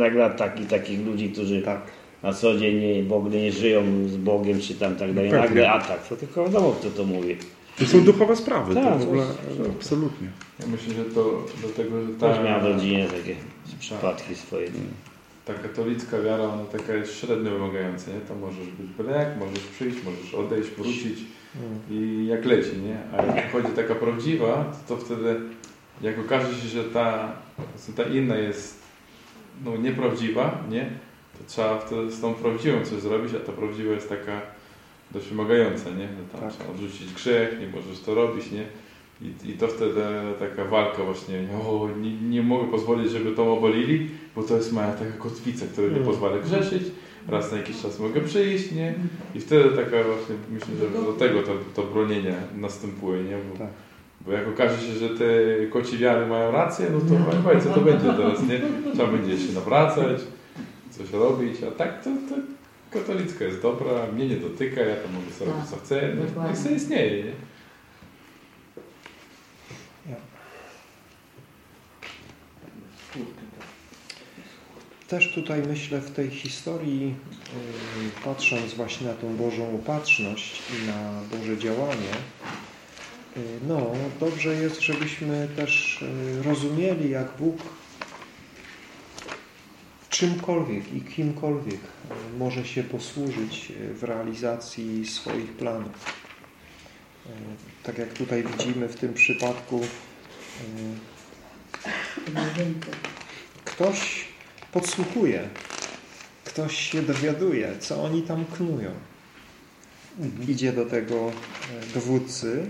Nagle taki, takich ludzi, którzy Tak. na co dzień nie, w ogóle nie żyją z Bogiem, czy tam tak dalej. Pewnie. Nagle atak, to tylko wiadomo, kto to mówi. To są duchowe sprawy, to Tak, w ogóle to- absolutnie. Ja myślę, że to do tego, że Też ta, miałem w rodzinie takie przypadki swoje. ta katolicka wiara, ona taka jest średnio wymagająca, nie? To możesz być byle jak, możesz przyjść, możesz odejść, wrócić i jak leci, nie? A jak wchodzi taka prawdziwa, to, to wtedy jak okaże się, że ta, że ta inna jest no, nieprawdziwa, nie? To trzeba wtedy z tą prawdziwą coś zrobić, a ta prawdziwa jest taka dość wymagająca, nie? Że tam Tak. trzeba odrzucić grzech, nie możesz to robić, nie? I, I to wtedy taka walka właśnie, o, nie, nie mogę pozwolić, żeby to obalili, bo to jest moja taka kotwica, która nie Mm. pozwala grzeszyć. Raz na jakiś czas mogę przyjść, nie? I wtedy taka właśnie, myślę, że do tego to, to bronienie następuje, nie? Bo, Tak. Bo jak okaże się, że te koci wiary mają rację, no to mm. co to będzie teraz, nie? Trzeba będzie się nawracać, coś robić, a tak to, to katolicka jest dobra, mnie nie dotyka, ja tam mogę sobie robić co chcę, no, Dokładnie. niech sobie istnieje, nie? Też tutaj myślę w tej historii, y, patrząc właśnie na tą Bożą opatrzność i na Boże działanie, no dobrze jest, żebyśmy też y, rozumieli, jak Bóg czymkolwiek i kimkolwiek y, może się posłużyć y, w realizacji swoich planów. Y, Tak jak tutaj widzimy w tym przypadku, y, ktoś podsłuchuje, ktoś się dowiaduje, co oni tam knują. Idzie do tego dowódcy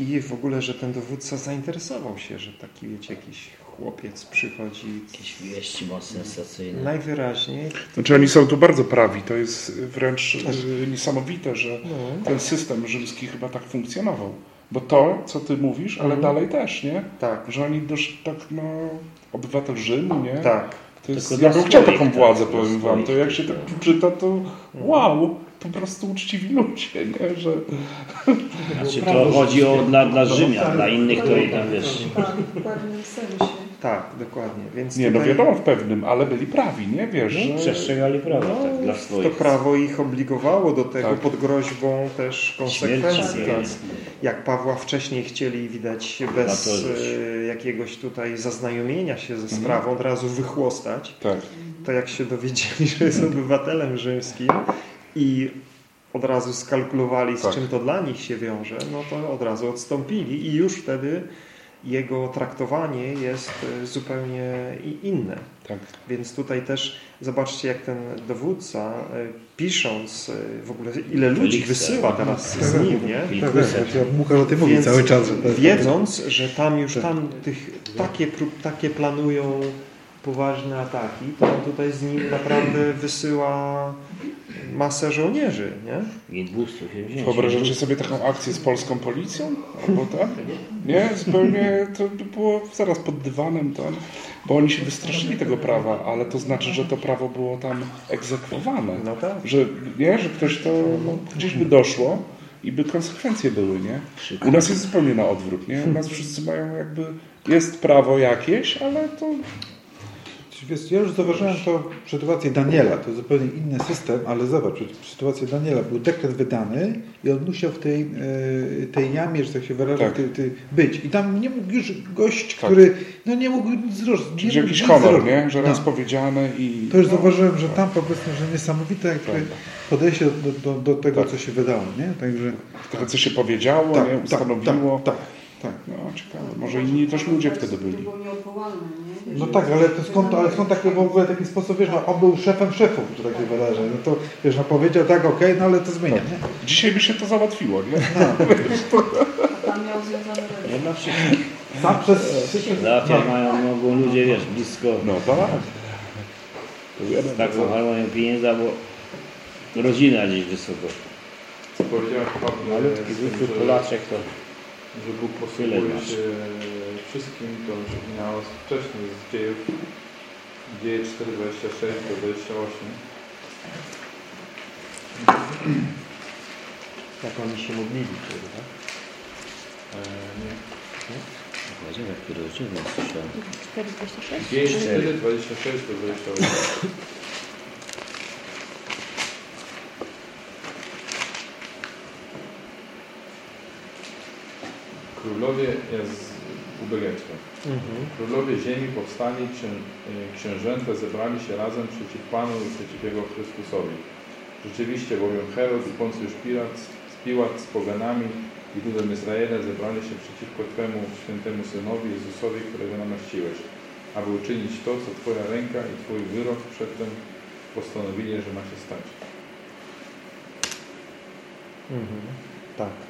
i w ogóle, że ten dowódca zainteresował się, że taki, wiecie, jakiś chłopiec przychodzi Jakieś wieści mocno sensacyjne. najwyraźniej. Znaczy oni są tu bardzo prawi. To jest wręcz y, niesamowite, że No, ten system rzymski chyba tak funkcjonował. Bo to, co ty mówisz, ale Mhm. dalej też, nie? tak, Że oni dość tak, no, obywatel Rzymu, nie? tak. To jest, ja bym chciał taką tak, władzę, powiem wam. To jak się tak czyta, to wow, po prostu uczciwi ludzie, nie? Że Znaczy to chodzi o dla, dla Rzymian, dla innych to i tam wiesz. Tak, w pewnym sensie. Tak, dokładnie. Więc nie, no tutaj wiadomo w pewnym, ale byli prawi, nie? Wiesz, No, przestrzegali prawa, no, tak, dla to swoich. prawo ich obligowało do tego Tak. pod groźbą też konsekwencji. Tak. Jak Pawła wcześniej chcieli, widać, bez Amatorzy. e, jakiegoś tutaj zaznajomienia się Mhm. ze sprawą, od razu wychłostać, Tak. to jak się dowiedzieli, że jest obywatelem rzymskim i od razu skalkulowali, z Tak. czym to dla nich się wiąże, no to od razu odstąpili i już wtedy jego traktowanie jest e, zupełnie inne. Tak. Więc tutaj też zobaczcie, jak ten dowódca, e, pisząc e, w ogóle, ile ludzi wysyła teraz z nim, nie? Filikusa. Ja Mucha o tym mówi Więc cały czas. Wiedząc, że tam już tam tych, takie, takie planują poważne ataki, to on tutaj z nim naprawdę wysyła masę żołnierzy, nie? I 270. Wyobrażacie sobie taką akcję z polską policją? Albo tak? Nie? Zupełnie to by było zaraz pod dywanem tam, bo oni się wystraszyli tego prawa, ale to znaczy, że to prawo było tam egzekwowane. No tak. Że, nie? Że ktoś to no, gdzieś by doszło i by konsekwencje były, nie? U nas jest zupełnie na odwrót, nie? U nas wszyscy mają jakby, jest prawo jakieś, ale to Wiesz, ja już zauważyłem to w sytuacji Daniela, to zupełnie inny system, ale zobacz, w sytuacji Daniela był dekret wydany i on musiał w tej, e, tej jamie, że tak się wyraża, Tak. tej, tej, być. I tam nie mógł już gość, Tak. który no nie mógł nic zrobić. Czyli jakiś honor, zrobić. nie? Że raz No. powiedziane i... To już no, zauważyłem, że tam po prostu, że niesamowite Prawda. podejście do, do, do tego, Tak. co się wydało, nie? Także... Trochę co się powiedziało, Tak, nie? tak, Ustanowiło. tak, tak. No, ciekawe. Może inni też ludzie wtedy byli. No tak, ale to skąd, ale skąd taki w ogóle taki sposób, wiesz, no on był szefem szefów, że tak się wyrażę. No to wiesz, no powiedział tak, okej, no ale to zmienia, nie? Dzisiaj by się to załatwiło, nie? A tam miał związane. Sam przez... Załatwiać mają, mogą ludzie, wiesz, blisko No tak. Z taką harmonią pieniędzy, albo rodzina gdzieś wysoko. Co powiedziałem zwykły że- Polaczek to że Bóg posługuje się wszystkim, to przypomniało wcześniej z dziejów, dzieje 426 do 28. Jak oni się modlili, tak? E, nie. Władziowe, które uczymy słyszałem. 426? 54, 26 do 28. Królowie jest ubegectwo. Mhm. Królowie ziemi powstali, księ, e, księżęta zebrali się razem przeciw Panu i przeciw Jego Chrystusowi. Rzeczywiście bowiem Herod i Poncjusz Pilat, Piłat z poganami i ludem Izraela zebrali się przeciwko Twemu świętemu Synowi Jezusowi, którego namaściłeś, aby uczynić to, co Twoja ręka i Twój wyrok przedtem postanowili, że ma się stać. Mhm. Tak.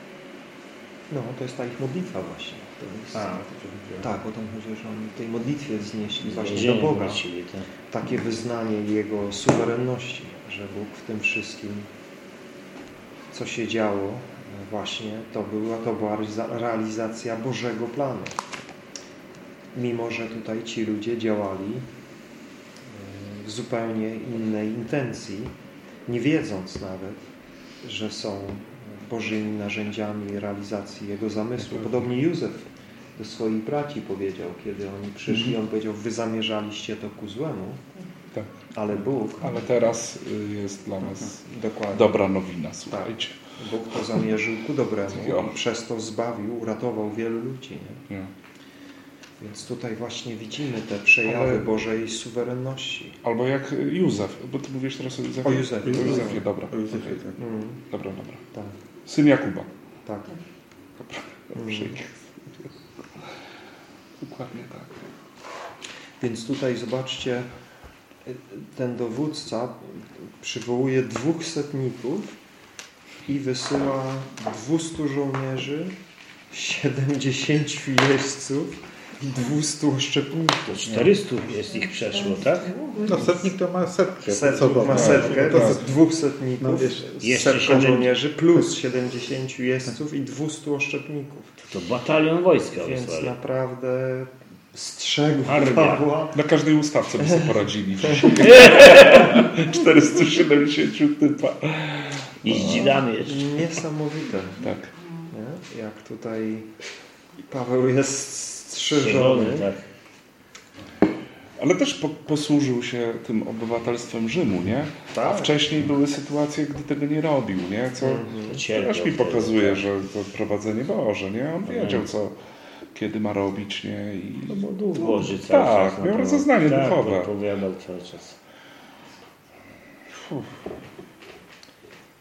No, to jest ta ich modlitwa właśnie. Jest, A, tak, o to mi chodzi, że oni w tej modlitwie wznieśli właśnie do Boga tak. takie wyznanie Jego suwerenności, że Bóg w tym wszystkim, co się działo, właśnie to była, to była realiza- realizacja Bożego planu. Mimo, że tutaj ci ludzie działali e, w zupełnie innej intencji, nie wiedząc nawet, że są Bożymi narzędziami realizacji Jego zamysłu. Podobnie Józef do swoich braci powiedział, kiedy oni przyszli, on powiedział, wy zamierzaliście to ku złemu, Tak. ale Bóg, Ale teraz y, jest dla nas dokładnie, dobra nowina, słuchajcie. Bóg to zamierzył ku dobremu i przez to zbawił, uratował wielu ludzi. Nie? Nie. Więc tutaj właśnie widzimy te przejawy Ale- Bożej suwerenności. Albo jak Józef, bo ty mówisz teraz o Józefie. O Józefie. O Józefie, dobra. O Józefie, okej. tak. Mm, Dobra, dobra. tak, Syn Jakuba. tak. Dobrze. Mm. Dokładnie tak. Więc tutaj zobaczcie, ten dowódca przywołuje dwóch setników i wysyła 200 żołnierzy, 70 jeźdźców 200 oszczepników. 400 jest ich przeszło, tak? No setnik to ma setkę. Setnik ma setkę, To to jest dwóch setników, No wiesz, jeszcze żołnierzy plus 70 jeźdźców i 200 oszczepników. To batalion wojska Więc wysłali. naprawdę strzegł. Pawła. Na każdej ustawce by sobie poradzili. 470 typa. I z dzidami jeszcze. Niesamowite. Tak. Nie? Jak tutaj Paweł jest strzeżony. tak. Ale też po, posłużył się tym obywatelstwem Rzymu, nie? A Tak. wcześniej były sytuacje, gdy tego nie robił, nie? Co Mhm. Też mi wtedy, pokazuje, tak. że to prowadzenie Boże, nie? On Mhm. wiedział, co, kiedy ma robić, nie? I, No bo duch Boży cały tak, czas. miał to- rozeznanie tak, duchowe. opowiadał cały czas.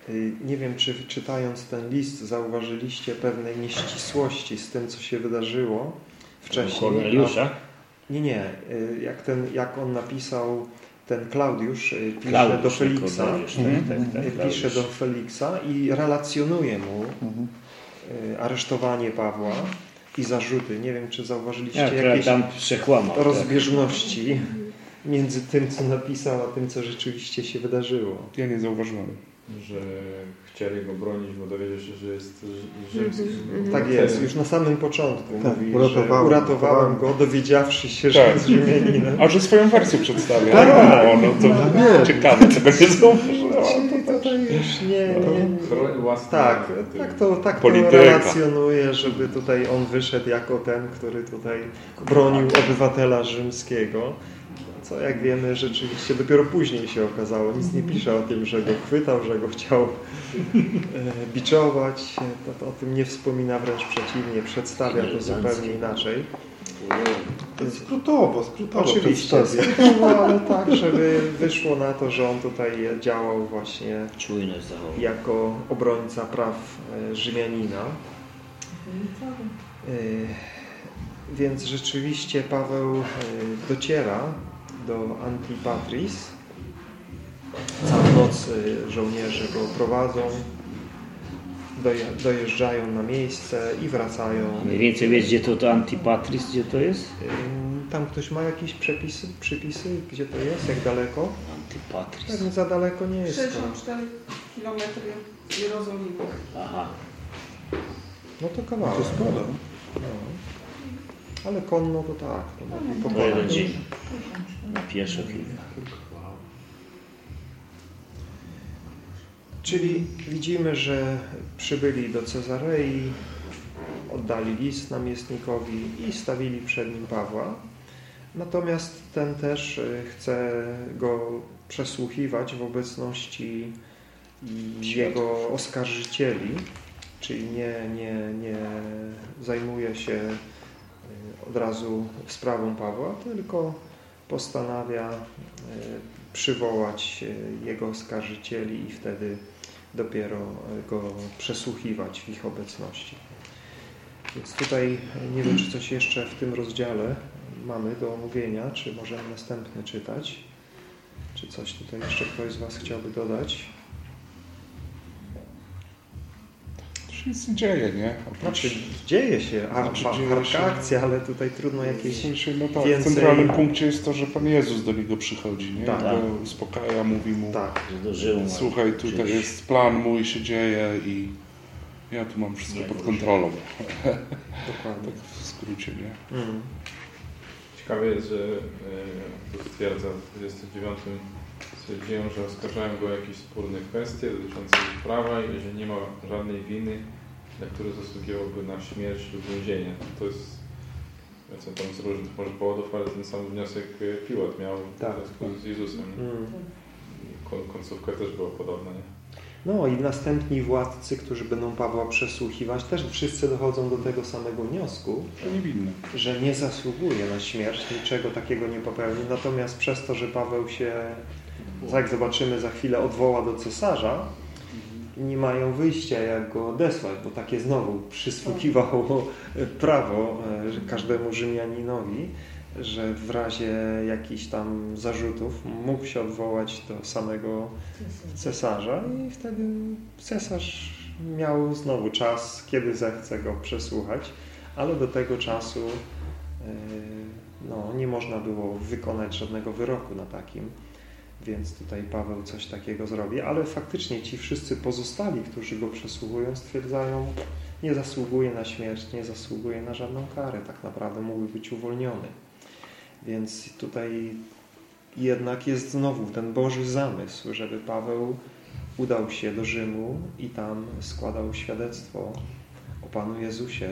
Y, Nie wiem, czy czytając ten list zauważyliście pewne nieścisłości z tym, co się wydarzyło wcześniej. Korneliusza. A- Nie, nie. Y, Jak, ten, jak on napisał, ten Klaudiusz y, pisze Klaudiusz, do Feliksa, Korneliusz, Mhm. tak, tak, tak, y, Klaudiusz. pisze do Feliksa i relacjonuje mu y, aresztowanie Pawła i zarzuty. Nie wiem, czy zauważyliście Ja, jakieś tam przekłamał. tak. rozbieżności między tym, co napisał, a tym, co rzeczywiście się wydarzyło. Ja nie zauważyłem. Że chcieli go bronić, bo dowiedział się, że jest rzy- rzymski. Tak jest, już na samym początku Tak, mówi, uratowałem- że uratowałem go, dowiedziawszy się, że Tak. jest Rzymianinem. A że swoją wersję przedstawia. Tak. O, no to ciekawe, tego nie zauważyłem. Czyli tutaj już nie, nie, Broni własny. tak, tak to, tak to relacjonuje, żeby tutaj on wyszedł jako ten, który tutaj bronił obywatela rzymskiego. Co jak wiemy rzeczywiście dopiero później się okazało. Nic nie pisze o tym, że go chwytał, że go chciał e, biczować. To, to o tym nie wspomina, wręcz przeciwnie, przedstawia to zupełnie inaczej. Skrótowo, skrótowo Oczywiście, skrótowo, ale tak, żeby wyszło na to, że on tutaj działał właśnie jako obrońca praw e, Rzymianina. E, Więc rzeczywiście Paweł dociera do Antipatris. Całą noc e, żołnierze go prowadzą, doje- dojeżdżają na miejsce i wracają. Mniej więcej wiesz, gdzie to, to Antipatris, gdzie to jest? Ym, Tam ktoś ma jakieś przepisy, przypisy, gdzie to jest, jak daleko? Antipatris. Pewnie za daleko nie jest to. 64 km Jerozolimy. Aha. No to kawałek. To sporo. No. Ale konno to tak. To To pokonać. jeden dzień. Na pieszo kilka. Czyli Czyli widzimy, że przybyli do Cezarei, oddali list namiestnikowi i stawili przed nim Pawła. Natomiast ten też y, chce go przesłuchiwać w obecności jego oskarżycieli, czyli nie, nie, nie zajmuje się y, od razu sprawą Pawła, tylko postanawia y, przywołać y, jego oskarżycieli i wtedy dopiero go przesłuchiwać w ich obecności. Więc tutaj nie wiem, czy coś jeszcze w tym rozdziale mamy do omówienia, czy możemy następny czytać. Czy coś tutaj jeszcze ktoś z Was chciałby dodać? Się nic nie dzieje, nie? Oprócz... Znaczy, dzieje się, a Znaczy, znaczy, dzieje się. akcja, ale tutaj trudno jakieś... W sensie, no tak, więcej- w centralnym punkcie jest to, że Pan Jezus do niego przychodzi, nie? Tak. Go uspokaja, mówi mu, Tak, Że do Rzymu. słuchaj, tutaj jest plan mój, się dzieje i ja tu mam wszystko Nie pod kontrolą. dokładnie. Tak w skrócie, nie? Mm. Ciekawe jest, że e, tu stwierdza w 29 stwierdziłem, że oskarżają go o jakieś spórne kwestie dotyczące prawa i że nie ma żadnej winy, na które zasługiwałby na śmierć lub więzienie. To jest ja co tam z różnych może powodów, ale ten sam wniosek e, Piłat miał Tak. w związku z Jezusem. Mm. Końcówka też była podobna. Nie? No i następni władcy, którzy będą Pawła przesłuchiwać, też wszyscy dochodzą do tego samego wniosku, To niewinne. że nie zasługuje na śmierć, niczego takiego nie popełni. Natomiast przez to, że Paweł się, jak zobaczymy za chwilę, odwoła do cesarza, nie mają wyjścia, jak go odesłać, bo takie znowu przysługiwało prawo e, każdemu Rzymianinowi, że w razie jakichś tam zarzutów mógł się odwołać do samego cesarza i wtedy cesarz miał znowu czas, kiedy zechce go przesłuchać, ale do tego czasu e, no, nie można było wykonać żadnego wyroku na takim, więc tutaj Paweł coś takiego zrobi, ale faktycznie ci wszyscy pozostali, którzy go przesłuchują, stwierdzają, nie zasługuje na śmierć, nie zasługuje na żadną karę, tak naprawdę mógłby być uwolniony. Więc tutaj jednak jest znowu ten Boży zamysł, żeby Paweł udał się do Rzymu i tam składał świadectwo o Panu Jezusie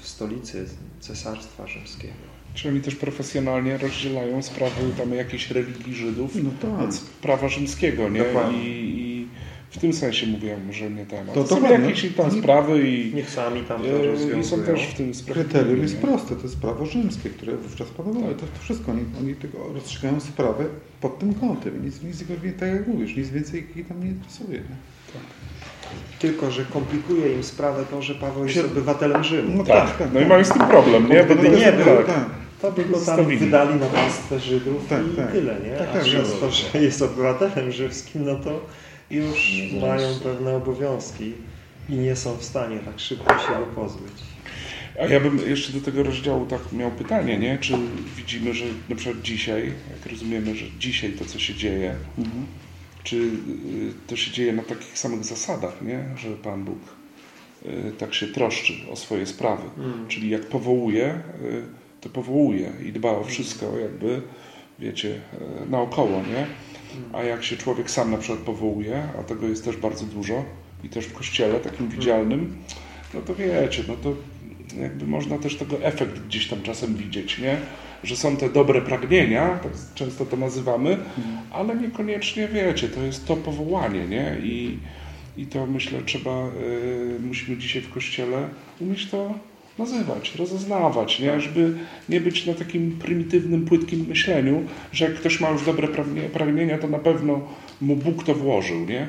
w stolicy Cesarstwa Rzymskiego. Czy oni też profesjonalnie rozdzielają sprawy tam jakiejś religii Żydów No tak. od prawa rzymskiego, nie? Dokładnie. I, I w tym sensie mówią, że nie temat. To To są jakieś tam Oni- sprawy i, Niech sami tam to e, i rozwiązują. są też w tym Kryterium jest proste, to jest prawo rzymskie, które wówczas panowało. Tak. To, to wszystko, oni, oni tego rozstrzygają sprawę pod tym kątem. Nic, nic więcej, tak jak mówisz, nic więcej ich tam nie interesuje. Nie? Tylko, że komplikuje im sprawę to, że Paweł jest obywatelem Rzymu. No Tak, tak, tak. no i mają z tym problem, nie? Bo Gdyby to nie jest- był, tak. tak. To by go tam wydali na pastwę Żydów Tak, i tak. tyle, nie? Tak, A tak, przez to, że jest obywatelem rzymskim, no to już Nie mają pewne obowiązki i nie są w stanie tak szybko się go pozbyć. A ja bym jeszcze do tego rozdziału tak miał pytanie, nie? Czy widzimy, że na przykład dzisiaj, jak rozumiemy, że dzisiaj to, co się dzieje, czy y, to się dzieje na takich samych zasadach, nie? Że Pan Bóg y, tak się troszczy o swoje sprawy. Mm. Czyli jak powołuje, y, to powołuje i dba o wszystko jakby, wiecie, naokoło, nie? A jak się człowiek sam na przykład powołuje, a tego jest też bardzo dużo i też w kościele takim widzialnym, no to wiecie, no to jakby można też tego efekt gdzieś tam czasem widzieć, nie? Że są te dobre pragnienia, tak często to nazywamy, ale niekoniecznie wiecie, to jest to powołanie, nie? I, i to myślę trzeba, y, musimy dzisiaj w kościele umieć to nazywać, rozeznawać, nie? Żeby nie być na takim prymitywnym, płytkim myśleniu, że jak ktoś ma już dobre pragnie- pragnienia, to na pewno mu Bóg to włożył, nie? Y,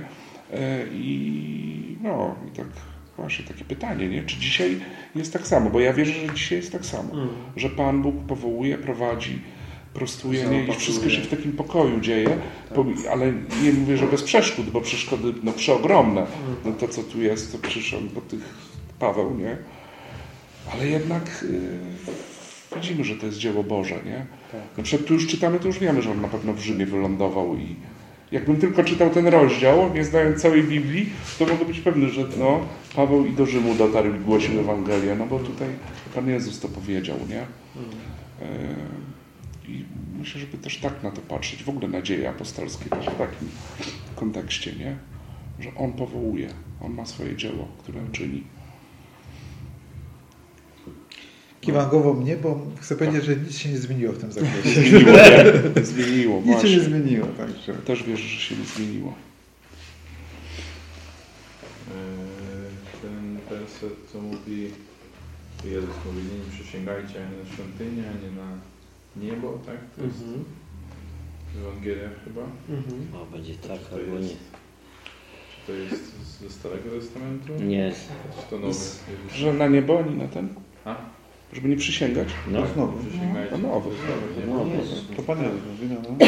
I no, i tak właśnie takie pytanie, nie? Czy dzisiaj jest tak samo? Bo ja wierzę, że dzisiaj jest tak samo, Mm. że Pan Bóg powołuje, prowadzi, prostuje, nie? I wszystko się w takim pokoju dzieje, Pomi- ale nie mówię, że bez przeszkód, bo przeszkody no, przeogromne. No to, co tu jest, to przyszedł po tych Paweł, nie? Ale jednak y, widzimy, że to jest dzieło Boże, nie? Tak. Na przykład tu już czytamy, to już wiemy, że on na pewno w Rzymie wylądował i jakbym tylko czytał ten rozdział, nie znając całej Biblii, to mogę być pewny, że no, Paweł i do Rzymu dotarł i głosił Ewangelię, no bo tutaj Pan Jezus to powiedział, nie? E, I myślę, żeby też tak na to patrzeć, w ogóle na dzieje apostolskie też w takim kontekście, nie? Że On powołuje, On ma swoje dzieło, które czyni. Kiwam głową mnie, bo chcę powiedzieć, że nic się nie zmieniło w tym zakresie. Zmieniło, nie? Zmieniło, Nic się właśnie. nie zmieniło, także. Też wierzę, że się nie zmieniło. Eee, Ten werset, co mówi, Jezus mówi, nie przysięgajcie ani na świątynię, ani na niebo, tak? To jest Mhm. w Ewangeliach chyba. Mhm. O, będzie tak To albo nie. Czy to jest ze Starego Testamentu? Nie. Czy to nowy? Że na niebo ani na ten? A? Żeby nie przysięgać? No. Znowu. Przysięgajcie. No, nowy. No. Jezus. To Pan Jezus mówi, no, no.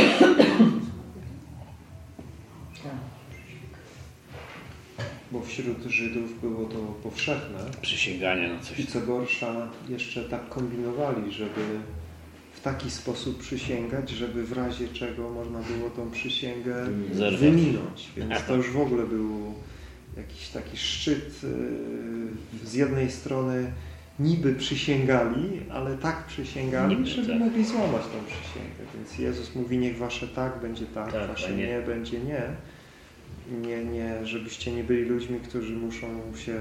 Bo wśród Żydów było to powszechne. Przysięganie na coś. I co gorsza, jeszcze tak kombinowali, żeby w taki sposób przysięgać, żeby w razie czego można było tą przysięgę Zerwać. wyminąć. Więc to już w ogóle był jakiś taki szczyt. yy, Z jednej strony niby przysięgali, ale tak przysięgali, Niby żeby tak. mogli złamać tą przysięgę. Więc Jezus mówi, niech wasze tak będzie tak, Tak, wasze nie- nie będzie nie. Nie, nie, żebyście nie byli ludźmi, którzy muszą się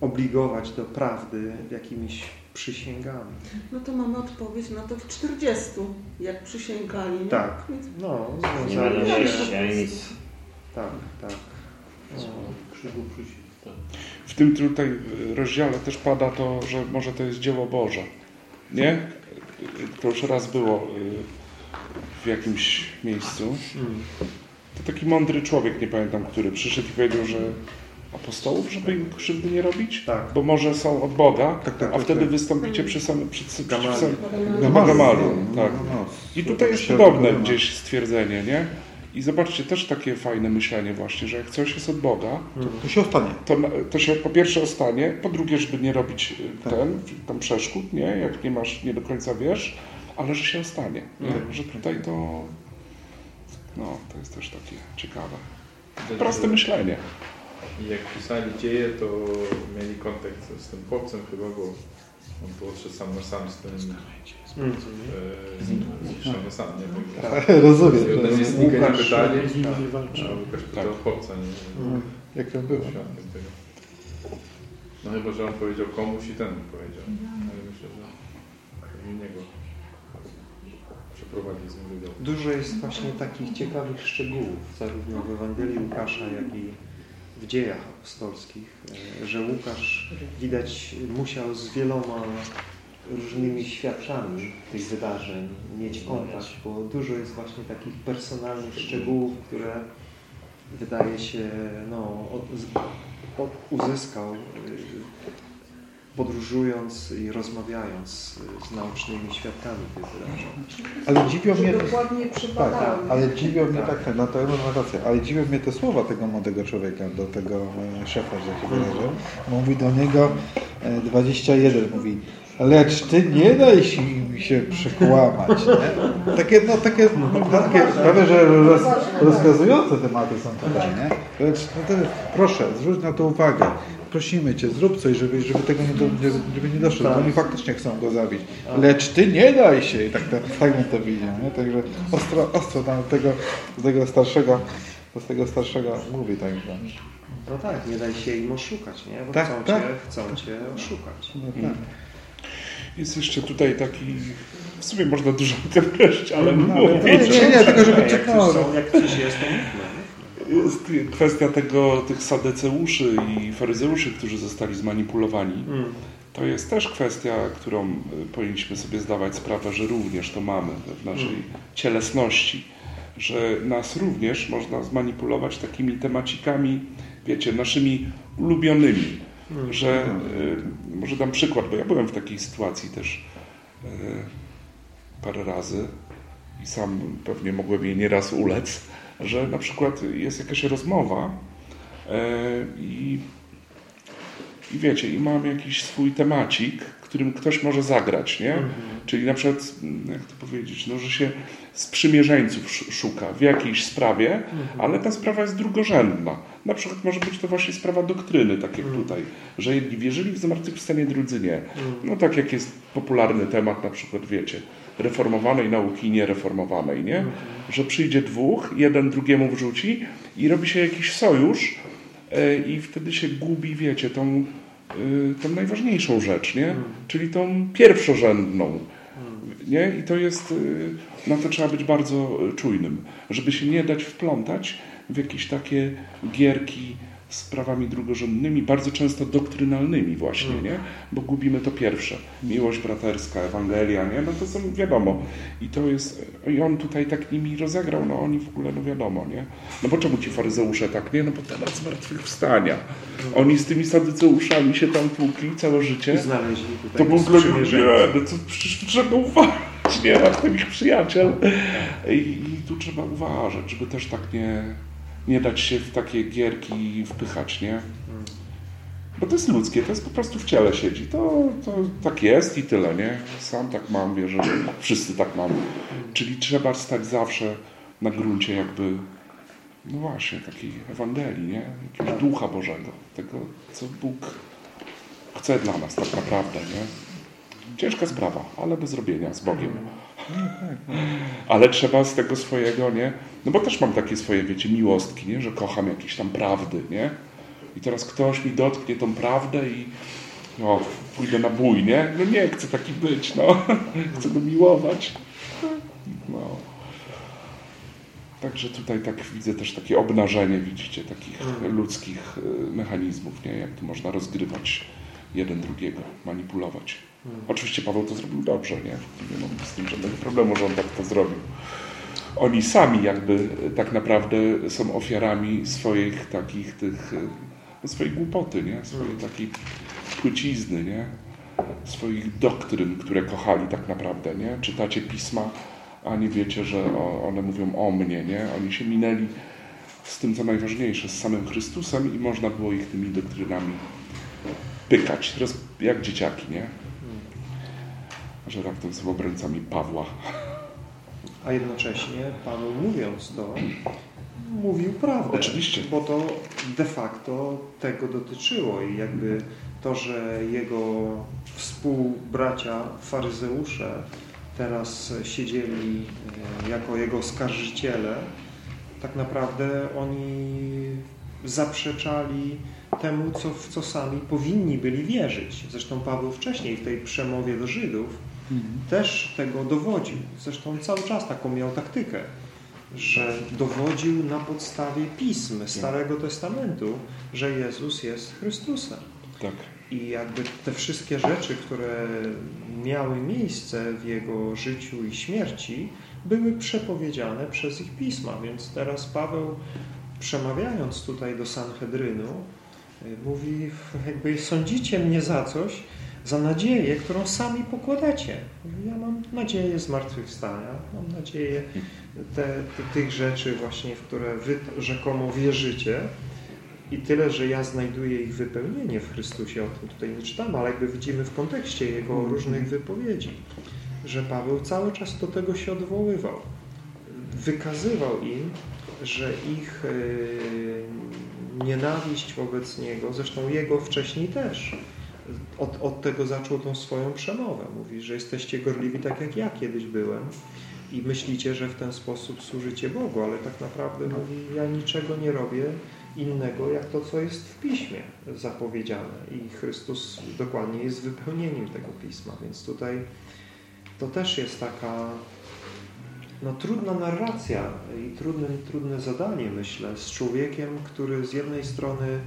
obligować do prawdy jakimiś przysięgami. No to mamy odpowiedź na to w 40, jak przysięgali. nie? Tak. No, Nie związali będą się. jeść ani nic. Tak, tak. No. Krzygu przysięg. Tak. W tym tutaj rozdziale też pada to, że może to jest dzieło Boże. Nie? To już raz było y, w jakimś miejscu. To taki mądry człowiek, nie pamiętam który, przyszedł i powiedział, że apostołów, żeby im krzywdy nie robić? Tak. Bo może są od Boga, Tak, tak, a tak, wtedy tak. wystąpicie przy samym... Przy, przy, Gamaliel, no, tak. I tutaj jest podobne gdzieś stwierdzenie, nie? I zobaczcie, też takie fajne myślenie właśnie, że jak coś jest od Boga, To się ostanie. to, to się po pierwsze ostanie, po drugie, żeby nie robić y, Tak. ten, tam przeszkód, nie? Jak nie masz, nie do końca wiesz, ale że się ostanie. Mhm. Że tutaj to, no, to jest też takie ciekawe. Proste myślenie. I jak pisali dzieje, to mieli kontakt z tym chłopcem chyba, bo on podszedł sam na sam z tym Mm. z, z sam nie. Tak. Rozumiem. Namiestnika nie Łukasz, pytali, tak. a Łukasz pytał chłopca, nie Mm. Jak to było? świadkiem tego. No chyba, że on powiedział komuś i ten powiedział. Ale myślę, że pewnie niego przeprowadził z nim wywiad. Dużo jest właśnie takich ciekawych szczegółów, zarówno w Ewangelii Łukasza, jak i w dziejach apostolskich, e, że Łukasz widać musiał z wieloma różnymi świadkami tych wydarzeń mieć kontakt, bo dużo jest właśnie takich personalnych szczegółów, które wydaje się, no, od, uzyskał y, podróżując i rozmawiając z naocznymi świadkami tych wydarzeń. Ale dziwią mnie... dokładnie Tak, przypadały. ale dziwią mnie, Tak. tak, no to ja mam rację, ale dziwią mnie te słowa tego młodego człowieka, do tego e, szefa, że tak się wyrażę. Mówi do niego e, 21, mówi, lecz ty nie daj się, się przekłamać, nie? Takie, no takie, no, takie prawie, że roz, rozkazujące tematy są tutaj, nie? Lecz, no to, proszę, zwróć na to uwagę. Prosimy Cię, zrób coś, żeby, żeby tego nie, do, żeby nie doszło, bo oni faktycznie chcą go zabić. Lecz Ty nie daj się! I tak, to, tak bym to widział, nie? Także ostro, ostro tam tego, tego starszego, do tego starszego mówi także. No tak, nie daj się im oszukać, nie? Bo Tak, chcą, tak. Cię, chcą Cię oszukać. No, tak. Jest jeszcze tutaj taki, w sumie można dużo o tym powiedzieć, ale No, mówię, to- nie, nie, tylko żeby są, jak coś jest, to. Jest kwestia tego, tych sadeceuszy i faryzeuszy, którzy zostali zmanipulowani. Mm. To jest też kwestia, którą y, powinniśmy sobie zdawać sprawę, że również to mamy w naszej cielesności, że nas również można zmanipulować takimi temacikami, wiecie, naszymi ulubionymi, że y, może dam przykład, bo ja byłem w takiej sytuacji też y, parę razy i sam pewnie mogłem jej nieraz ulec, że na przykład jest jakaś rozmowa y, i i wiecie, i mam jakiś swój temacik, którym ktoś może zagrać, nie? Czyli na przykład, mm, jak to powiedzieć, no, że się sprzymierzeńców sz- szuka w jakiejś sprawie, ale ta sprawa jest drugorzędna. Na przykład może być to właśnie sprawa doktryny, tak jak tutaj, że jedni wierzyli w zmartwychwstanie, drudzy nie. No tak jak jest popularny temat, na przykład wiecie, reformowanej nauki i niereformowanej, nie? Że przyjdzie dwóch, jeden drugiemu wrzuci i robi się jakiś sojusz, E, i wtedy się gubi, wiecie, tą tą najważniejszą rzecz, nie? Czyli tą pierwszorzędną. Nie? I to jest, y, na to trzeba być bardzo czujnym, żeby się nie dać wplątać w jakieś takie gierki z prawami drugorzędnymi, bardzo często doktrynalnymi właśnie, nie? Bo gubimy to pierwsze. Miłość braterska, Ewangelia, nie? No to są wiadomo. I to jest, i on tutaj tak nimi rozegrał, no oni w ogóle, no wiadomo, nie? No bo czemu ci faryzeusze tak, nie? No bo temat zmartwychwstania. Oni z tymi sadyceuszami się tam tłukli całe życie. I znaleźli tutaj To był dla no to przecież trzeba uważać, nie? Masz takich przyjaciel. I, I tu trzeba uważać, żeby też tak nie, nie dać się w takie gierki wpychać, nie? Bo to jest ludzkie, to jest po prostu w ciele siedzi. To, to tak jest i tyle, nie? Sam tak mam, wierzę, że wszyscy tak mamy. Czyli trzeba stać zawsze na gruncie jakby, no właśnie, takiej Ewangelii, nie? Jakiegoś Ducha Bożego. Tego, co Bóg chce dla nas tak naprawdę, nie? Ciężka sprawa, ale do zrobienia z Bogiem. Ale trzeba z tego swojego, nie? No bo też mam takie swoje, wiecie, miłostki, nie? Że kocham jakieś tam prawdy, nie? I teraz ktoś mi dotknie tą prawdę i no, pójdę na bój, nie? No nie chcę taki być, no. Chcę go miłować. No. Także tutaj tak widzę też takie obnażenie, widzicie, takich ludzkich y, mechanizmów, nie? Jak tu można rozgrywać jeden drugiego, manipulować. Oczywiście Paweł to zrobił dobrze, nie? Nie mam z tym żadnego problemu, że on tak to zrobił. Oni sami jakby tak naprawdę są ofiarami swoich takich tych, no, swojej głupoty, nie? Swojej takiej płycizny, nie? Swoich doktryn, które kochali tak naprawdę, nie? Czytacie pisma, a nie wiecie, że one mówią o mnie, nie? Oni się minęli z tym, co najważniejsze, z samym Chrystusem i można było ich tymi doktrynami pykać, roz, jak dzieciaki, nie? Że raptem są obrońcami Pawła. A jednocześnie Paweł mówiąc to, mówił prawdę. Oczywiście. Bo to de facto tego dotyczyło i jakby to, że jego współbracia faryzeusze teraz siedzieli e, jako jego oskarżyciele, tak naprawdę oni zaprzeczali temu, co, w co sami powinni byli wierzyć. Zresztą Paweł wcześniej w tej przemowie do Żydów też tego dowodził. Zresztą cały czas taką miał taktykę, że dowodził na podstawie pism Starego Testamentu, że Jezus jest Chrystusem. Tak. I jakby te wszystkie rzeczy, które miały miejsce w jego życiu i śmierci, były przepowiedziane przez ich pisma. Więc teraz Paweł, przemawiając tutaj do Sanhedrynu, mówi, jakby sądzicie mnie za coś, za nadzieję, którą sami pokładacie. Ja mam nadzieję zmartwychwstania, mam nadzieję te, te, tych rzeczy właśnie, w które wy rzekomo wierzycie, i tyle, że ja znajduję ich wypełnienie w Chrystusie, o tym tutaj nie czytamy, ale jakby widzimy w kontekście jego różnych wypowiedzi, że Paweł cały czas do tego się odwoływał. Wykazywał im, że ich yy, nienawiść wobec niego, zresztą jego wcześniej też, od, od tego zaczął tą swoją przemowę. Mówi, że jesteście gorliwi tak jak ja kiedyś byłem i myślicie, że w ten sposób służycie Bogu, ale tak naprawdę mówi, ja niczego nie robię innego, jak to, co jest w Piśmie zapowiedziane. I Chrystus dokładnie jest wypełnieniem tego Pisma. Więc tutaj to też jest taka no, trudna narracja i trudne, trudne zadanie, myślę, z człowiekiem, który z jednej strony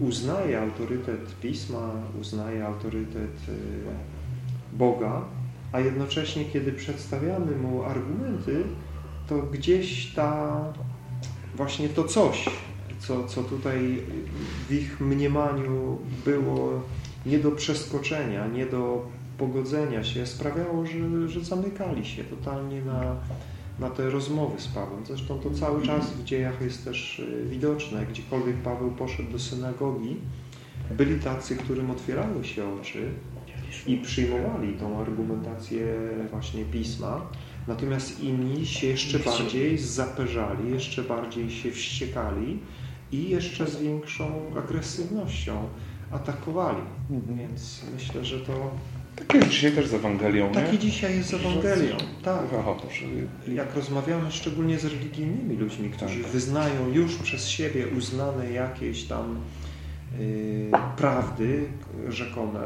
uznaje autorytet Pisma, uznaje autorytet y, Boga, a jednocześnie, kiedy przedstawiamy mu argumenty, to gdzieś ta właśnie to coś, co, co tutaj w ich mniemaniu było nie do przeskoczenia, nie do pogodzenia się, sprawiało, że, że zamykali się totalnie na, na te rozmowy z Pawłem. Zresztą to cały czas w dziejach jest też y, widoczne. Gdziekolwiek Paweł poszedł do synagogi, byli tacy, którym otwierały się oczy i przyjmowali tą argumentację właśnie Pisma, natomiast inni się jeszcze bardziej zaperzali, jeszcze bardziej się wściekali i jeszcze z większą agresywnością atakowali. Więc myślę, że to Tak jest dzisiaj też z Ewangelią, nie? taki dzisiaj jest z Ewangelią. Tak. Aha, Jak rozmawiamy szczególnie z religijnymi ludźmi, którzy Tak. wyznają już przez siebie uznane jakieś tam y, prawdy rzekome,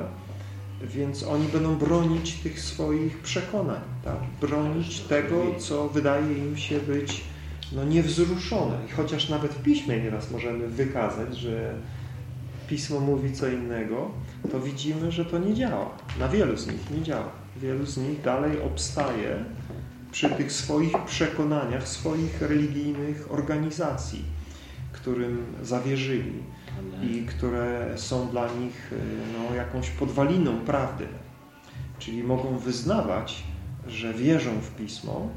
więc oni będą bronić tych swoich przekonań, tak? bronić tego, co wydaje im się być no, niewzruszone. I chociaż nawet w piśmie nieraz możemy wykazać, że pismo mówi co innego, to widzimy, że to nie działa. Na wielu z nich nie działa. Wielu z nich dalej obstaje przy tych swoich przekonaniach, swoich religijnych organizacji, którym zawierzyli i które są dla nich no, jakąś podwaliną prawdy. Czyli mogą wyznawać, że wierzą w Pismo,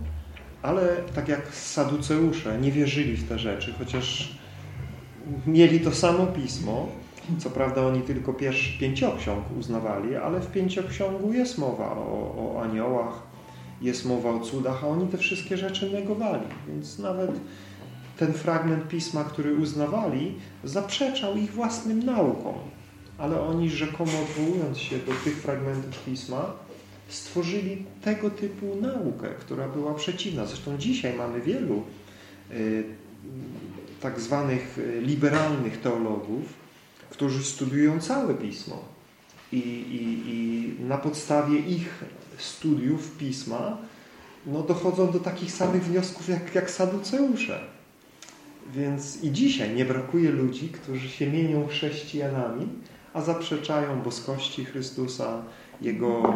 ale tak jak saduceusze nie wierzyli w te rzeczy, chociaż mieli to samo Pismo, co prawda oni tylko pierwszy pięcioksiąg uznawali, ale w pięcioksiągu jest mowa o, o aniołach, jest mowa o cudach, a oni te wszystkie rzeczy negowali. Więc nawet ten fragment pisma, który uznawali, zaprzeczał ich własnym naukom. Ale oni rzekomo odwołując się do tych fragmentów pisma, stworzyli tego typu naukę, która była przeciwna. Zresztą dzisiaj mamy wielu y, tak zwanych y, liberalnych teologów, którzy studiują całe pismo i, i, i na podstawie ich studiów pisma no, dochodzą do takich samych wniosków jak, jak saduceusze. Więc i dzisiaj nie brakuje ludzi, którzy się mienią chrześcijanami, a zaprzeczają boskości Chrystusa, Jego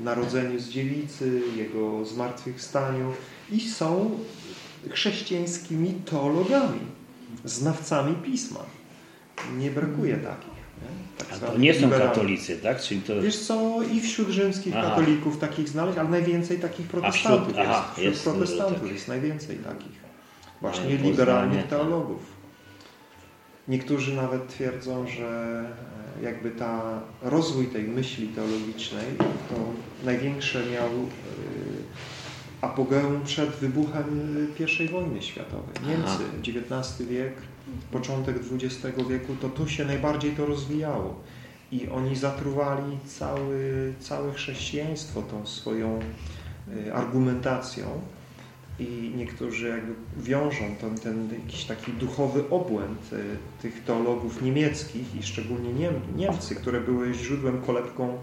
y, narodzeniu z dziewicy, Jego zmartwychwstaniu i są chrześcijańskimi teologami, znawcami Pisma. Nie brakuje takich. Tak A to nie są katolicy, tak? Czyli to... Wiesz co, i wśród rzymskich aha. katolików takich znaleźć, ale najwięcej takich protestantów wśród, jest. Aha, wśród jest protestantów tak. jest najwięcej takich. Właśnie liberalnych teologów. Niektórzy nawet twierdzą, że e, jakby ta rozwój tej myśli teologicznej to największe miał e, apogeum przed wybuchem I wojny światowej. Niemcy, XIX wiek, początek XX wieku, to tu się najbardziej to rozwijało. I oni zatruwali cały, całe chrześcijaństwo tą swoją y, argumentacją i niektórzy jakby wiążą ten, ten jakiś taki duchowy obłęd y, tych teologów niemieckich i szczególnie Niem, Niemcy, które były źródłem, kolebką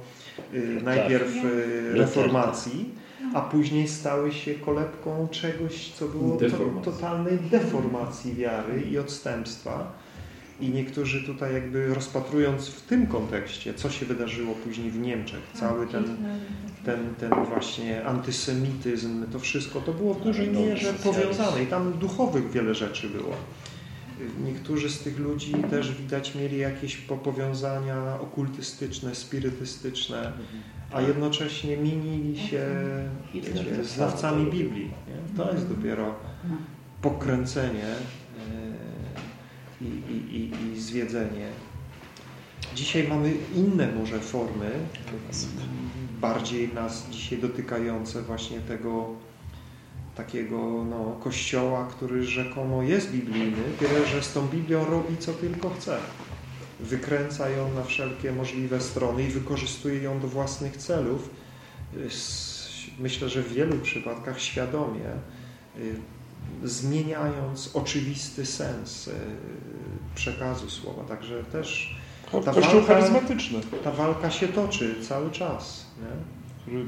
y, tak. najpierw reformacji, a później stały się kolebką czegoś, co było to, totalnej deformacji wiary i odstępstwa. I niektórzy tutaj jakby rozpatrując w tym kontekście, co się wydarzyło później w Niemczech, cały ten, ten, ten właśnie antysemityzm, to wszystko, to było w dużej mierze powiązane i tam duchowych wiele rzeczy było. Niektórzy z tych ludzi też widać mieli jakieś powiązania okultystyczne, spirytystyczne, a jednocześnie minili się wiecie, znawcami Biblii. Nie? To jest dopiero pokręcenie e, i, i, i, i zwiedzenie. Dzisiaj mamy inne może formy, bardziej nas dzisiaj dotykające właśnie tego takiego no, kościoła, który rzekomo jest biblijny, tyle że z tą Biblią robi co tylko chce wykręca ją na wszelkie możliwe strony i wykorzystuje ją do własnych celów. Myślę, że w wielu przypadkach świadomie, y, zmieniając oczywisty sens y, przekazu słowa. Także też ta walka, charyzmatyczny. Ta walka się toczy cały czas. Nie? Który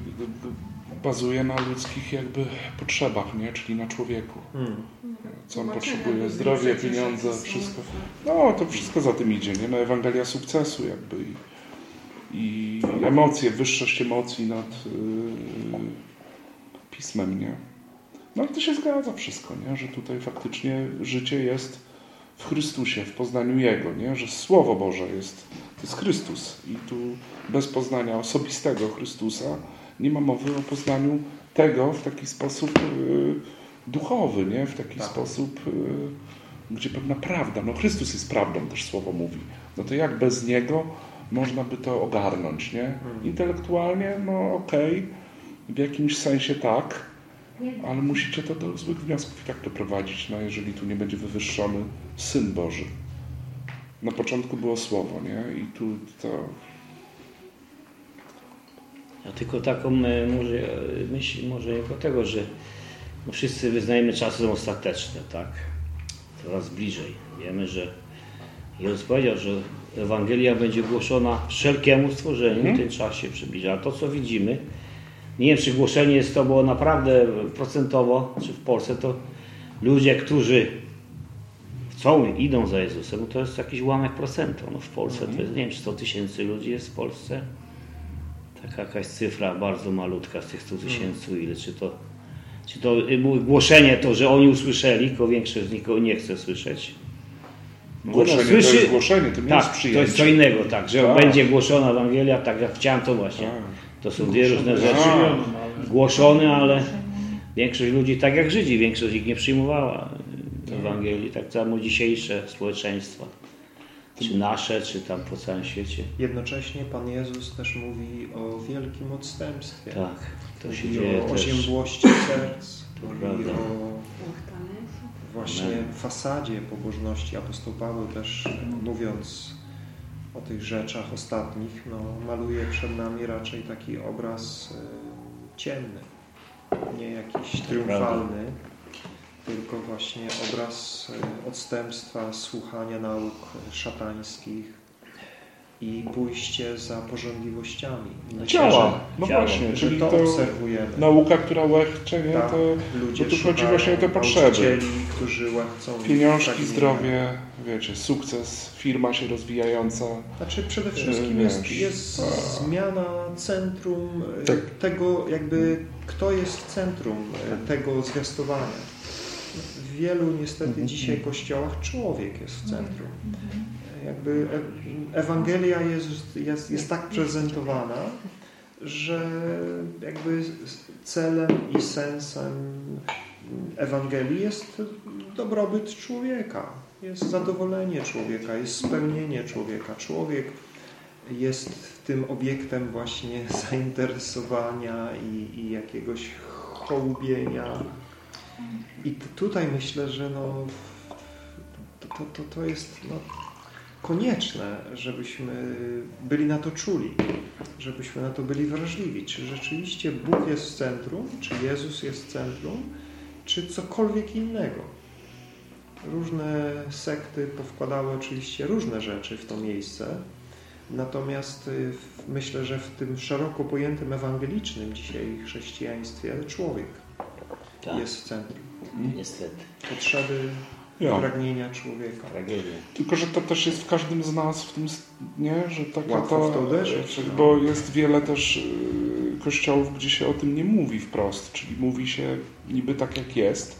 bazuje na ludzkich jakby potrzebach, nie? czyli na człowieku. Hmm. Co on potrzebuje? Zdrowie, pieniądze, wszystko. No, to wszystko za tym idzie, nie? Na Ewangelia sukcesu jakby i, i emocje, wyższość emocji nad yy, pismem, nie? No ale to się zgadza wszystko, nie? Że tutaj faktycznie życie jest w Chrystusie, w poznaniu Jego, nie? Że Słowo Boże jest, to jest Chrystus i tu bez poznania osobistego Chrystusa nie ma mowy o poznaniu tego w taki sposób y, duchowy, nie? w taki tak. sposób, y, gdzie pewna prawda, no Chrystus jest prawdą, też słowo mówi. No to jak bez Niego można by to ogarnąć, nie? Mhm. Intelektualnie, no okej, okay, w jakimś sensie tak, ale musicie to do złych wniosków i tak doprowadzić, no jeżeli tu nie będzie wywyższony Syn Boży. Na początku było Słowo, nie? I tu to ja tylko taką e, może, e, myśl może jako tego, że no wszyscy wyznajemy czasy są ostateczne, tak? Coraz bliżej. Wiemy, że Jezus powiedział, że Ewangelia będzie głoszona wszelkiemu stworzeniu, Mhm. ten czas się przybliża. A to, co widzimy, nie wiem, czy głoszenie jest to było naprawdę procentowo, czy w Polsce, to ludzie, którzy chcą, idą za Jezusem, to jest jakiś ułamek procenta. No w Polsce to jest, nie wiem, czy 100 tysięcy ludzi jest w Polsce. Taka jakaś cyfra bardzo malutka z tych 100 tysięcy, ile, czy to, czy to y, głoszenie to, że oni usłyszeli, tylko większość z nikogo nie chce słyszeć. Głoszenie to Słyszy- jest głoszenie, to nie Tak, jest to przyjęcie. jest co innego, tak, że Tak. będzie głoszona Ewangelia, tak jak chciałem to właśnie. Tak. To są dwie różne rzeczy. Tak. Głoszone, ale większość ludzi, tak jak Żydzi, większość ich nie przyjmowała Ewangelii, tak samo dzisiejsze społeczeństwa. Czy nasze, czy tam po całym świecie. Jednocześnie Pan Jezus też mówi o wielkim odstępstwie. Tak, to się Mówi dzieje o też. oziębłości serc, mówi prawda. o właśnie Amen. fasadzie pobożności. Apostoł Paweł też mówiąc o tych rzeczach ostatnich, no, maluje przed nami raczej taki obraz e, ciemny, nie jakiś triumfalny, tylko właśnie obraz e, odstępstwa, słuchania nauk szatańskich i pójście za pożądliwościami. Myślę, Ciała, no właśnie, czyli to, to obserwujemy. nauka, która łechcze, nie, Tak, to ludzie bo tu chodzi właśnie o te potrzeby. którzy łechcą pieniążki, zdrowie, wiecie, sukces, firma się rozwijająca. Znaczy przede wszystkim Wiesz, jest, jest a- zmiana centrum e, Tak. tego, jakby kto jest w centrum e, tego zwiastowania. W wielu niestety dzisiaj kościołach człowiek jest w centrum. Jakby e- Ewangelia jest, jest, jest tak prezentowana, że jakby celem i sensem Ewangelii jest dobrobyt człowieka, jest zadowolenie człowieka, jest spełnienie człowieka. Człowiek jest tym obiektem właśnie zainteresowania i, i jakiegoś hołubienia. I tutaj myślę, że no, to, to, to, jest no, konieczne, żebyśmy byli na to czuli, żebyśmy na to byli wrażliwi. Czy rzeczywiście Bóg jest w centrum, czy Jezus jest w centrum, czy cokolwiek innego. Różne sekty powkładały oczywiście różne rzeczy w to miejsce, natomiast y, myślę, że w tym szeroko pojętym ewangelicznym dzisiaj chrześcijaństwie człowiek Tak, jest w centrum. niestety. Potrzeby, Ja. pragnienia człowieka. Tragedia. Tylko, że to też jest w każdym z nas, w tym, nie, że taka Łatwo ta, w to uderzyć, no. bo jest wiele też y, kościołów, gdzie się o tym nie mówi wprost, czyli mówi się niby tak jak jest,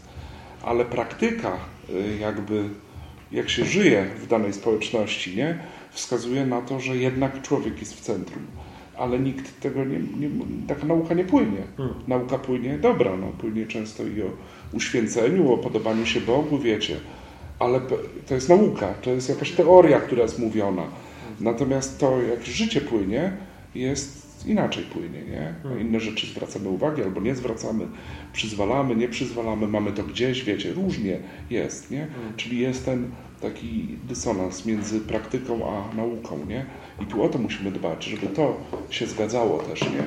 ale praktyka y, jakby, jak się żyje w danej społeczności, nie, wskazuje na to, że jednak człowiek jest w centrum. Ale nikt tego nie, nie taka nauka nie płynie. Hmm. Nauka płynie dobra, no, płynie często i o uświęceniu, o podobaniu się Bogu, wiecie, ale to jest nauka, to jest jakaś teoria, która jest mówiona. Natomiast to, jak życie płynie, jest inaczej płynie, nie? Na inne rzeczy zwracamy uwagę albo nie zwracamy, przyzwalamy, nie przyzwalamy, mamy to gdzieś, wiecie, różnie jest, nie? Czyli jest ten taki dysonans między praktyką a nauką, nie? I tu o to musimy dbać, żeby to się zgadzało też, nie?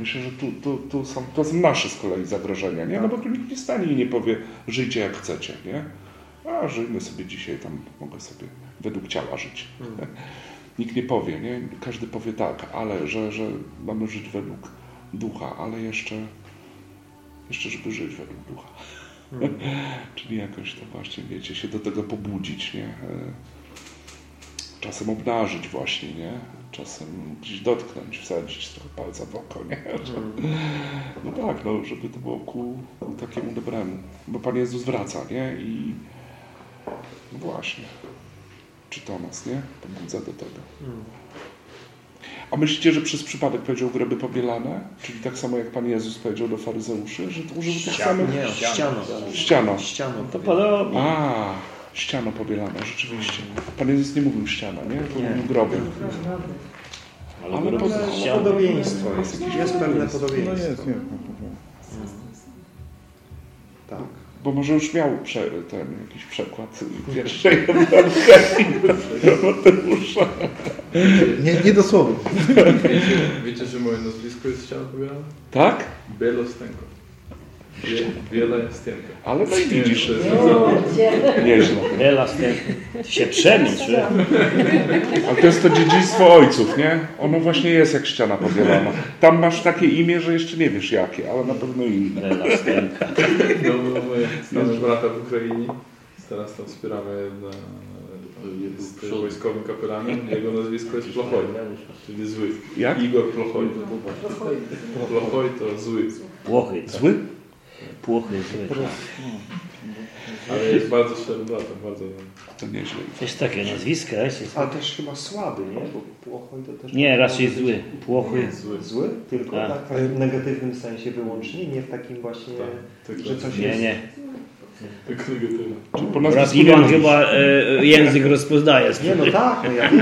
Myślę, że tu, tu, tu są, to są nasze z kolei zagrożenia, nie? No bo tu nikt nie stanie i nie powie, żyjcie jak chcecie, nie? A żyjmy sobie dzisiaj, tam mogę sobie według ciała żyć. Nikt nie powie, nie? Każdy powie tak, ale że, że mamy żyć według ducha, ale jeszcze, jeszcze żeby żyć według ducha. Czyli jakoś to właśnie, wiecie, się do tego pobudzić, nie? Czasem obnażyć właśnie, nie? Czasem gdzieś dotknąć, wsadzić trochę palca w oko, nie? Że, no tak, no, żeby to było ku, ku takiemu dobremu. Bo Pan Jezus wraca, nie? I no właśnie. Czy to nas, nie? Pobudza do tego. A myślicie, że przez przypadek powiedział groby pobielane? Czyli tak samo jak Pan Jezus powiedział do faryzeuszy, że to użył tych samych... Nie, ściano. Ściano. Ściano. To powiedział. podobnie. A, ściano pobielane, rzeczywiście. Pan Jezus nie mówił ściana, nie? Nie. mówił groby. Ale, Ale ale po- Ale podobieństwo jest. Jest pewne No podobieństwo. jest, nie. Tak. Bo może już miał prze, ten jakiś przekład pierwszej Mateusza. Nie, nie dosłownie. Wiecie, wiecie, że moje nazwisko jest ściana pobielane? Tak? Bielostenko. Wie- Wiele stępka. Ale no i widzisz, No. nieźle. Tym się przemyśl. Ale to jest to dziedzictwo ojców, nie? Ono właśnie jest jak ściana podzielona. Tam masz takie imię, że jeszcze nie wiesz jakie, ale na pewno inne. Ela Stępka. No, bo my znamy brata w Ukrainie. Teraz tam wspieramy na, jest wojskowym kapelanem. Jego nazwisko jest Plochoj, czyli zły. Jak? Igor Plochoj. Plochoj to zły. Płochy. Zły? Płochy zły. Ale jest bardzo bratem, bardzo To nieźle. Takie nazwiska, jest. Ale też chyba słaby, nie? Bo płochoj to też... Nie, raczej zły. Płochy. zły. Zły? Tylko Tak. tak. w negatywnym sensie wyłącznie, nie w takim właśnie, Tak, że coś Nie, jest... nie. Tylko negatywne. Czyli po Brat nazwisku Iwan nie chyba e, język rozpoznaje. Nie, no tak, no ja wiem,